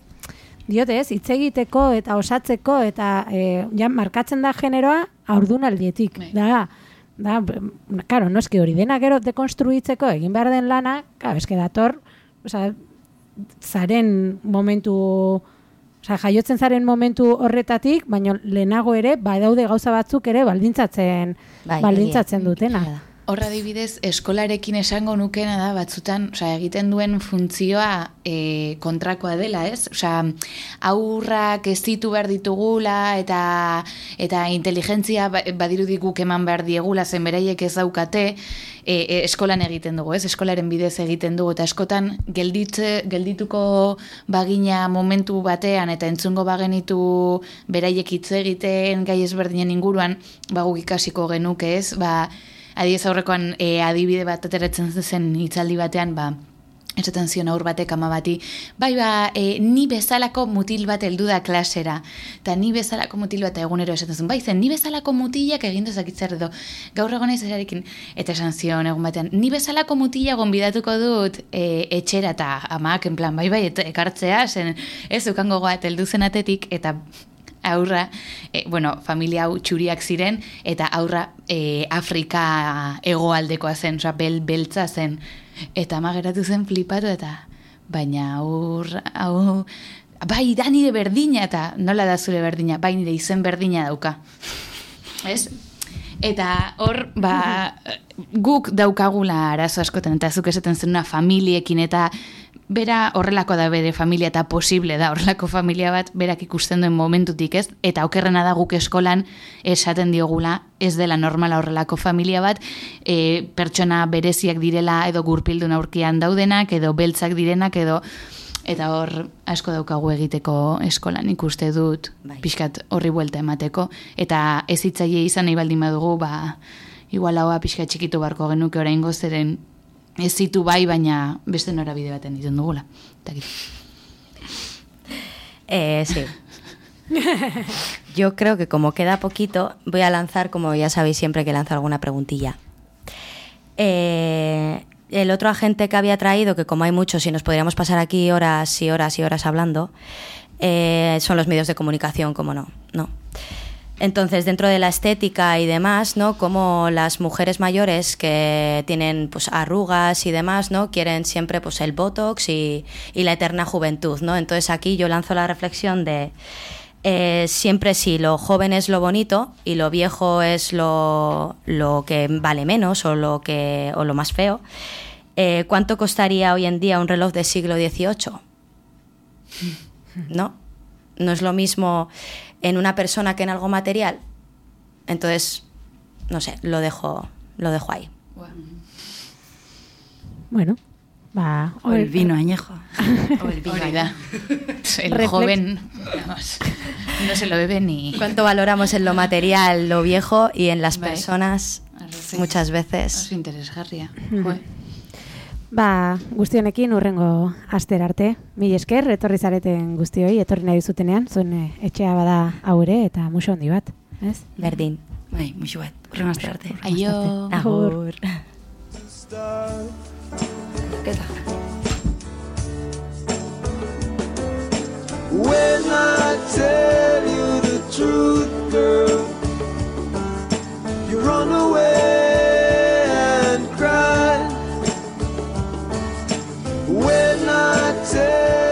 diote ez, hitz egiteko eta osatzeko, eta e, ja, markatzen da generoa aurdunaldietik. Bai. Da, da, b- karo, noski hori dena gero dekonstruitzeko egin behar den lana, karo, eske dator, osea, zaren momentu, osea, jaiotzen zaren momentu horretatik, baina lehenago ere, badaude gauza batzuk ere baldintzatzen, Bai, baldintzatzen dutena. egia da. Horra adibidez, eskolarekin esango nukena da, batzutan, osea, egiten duen funtzioa e, kontrakoa dela, ez? Osea, aurrak ez ditu behar ditugula, eta, eta inteligentzia ba- badirudi guk eman behar diegula, zen beraiek ez daukate, e, e, eskolan egiten dugu, ez? Eskolaren bidez egiten dugu, eta eskotan gelditze, geldituko bagina momentu batean, eta entzungo bagenitu beraiek hitz egiten gai ezberdinen inguruan, ba guk ikasiko genuke, ez? Ba, Adiez aurrekoan e, adibide bat ateratzen zen hitzaldi batean, ba, esaten zion aur batek ama bati, bai ba, e, ni bezalako mutil bat heldu da klasera, eta ni bezalako mutil bat egunero esaten zuen, bai zen, ni bezalako mutilak egin dezakitzer edo, gaur egon ez erarekin, eta esan zion egun batean, ni bezalako mutila gonbidatuko dut e, etxera eta amak, en plan, bai bai, et, ekartzea, zen, ez, ukango goat heldu zen atetik, eta aurra, e, bueno, familia hau txuriak ziren, eta aurra e, Afrika hegoaldekoa zen, oza, bel, beltza zen. Eta ama geratu zen flipatu eta, baina aur, hau, bai, da nire berdina, eta nola da zure berdina, bai nire izen berdina dauka. Ez? Eta hor, ba, guk daukagula arazo askotan, eta zuk esaten zenuna familiekin, eta bera horrelako da bere familia, eta posible da horrelako familia bat, berak ikusten duen momentutik ez, eta okerrena da guk eskolan esaten diogula, ez dela normala horrelako familia bat, e, pertsona bereziak direla, edo gurpildun aurkian daudenak, edo beltzak direnak, edo Eta hor asko daukagu egiteko eskolan ikuste dut, Bai. pixkat horri buelta emateko. Eta ez hitzaile izan nahi baldin badugu, ba, igual haua pixkat txikitu barko genuke orain zeren ez zitu bai, baina beste norabide baten ditzen dugula. Eta gitu. Eh, sí. Yo creo que como queda poquito, voy a lanzar, como ya sabéis siempre que lanzo alguna preguntilla. Eh, el otro agente que había traído, que como hay muchos y nos podríamos pasar aquí horas y horas y horas hablando, eh, son los medios de comunicación, como no, no. Entonces, dentro de la estética y demás, ¿no? Como las mujeres mayores que tienen pues arrugas y demás, ¿no? Quieren siempre pues el botox y, la eterna juventud, ¿no? Entonces aquí yo lanzo la reflexión de eh, siempre si lo joven es lo bonito y lo viejo es lo, lo que vale menos o lo que o lo más feo, eh, ¿cuánto costaría hoy en día un reloj del siglo XVIII? ¿No? No es lo mismo en una persona que en algo material. Entonces, no sé, lo dejo, lo dejo ahí. Bueno, ba, O el vino añejo. O el vino. El Reflex- joven vamos, no se lo bebe ni... ¿Cuánto valoramos en lo material, lo viejo y en las personas muchas veces? Mhm. Jo. Ba, guztionekin urrengo aster arte. Mil esker, etorri zareten guztioi, etorri nahi zutenean, zuen eh, etxea bada hau ere eta muso handi bat, ez? Berdin. Bai, musu bat. Urrengo aster arte. Aio. Agur. When I tell you the truth, girl, you run away. você.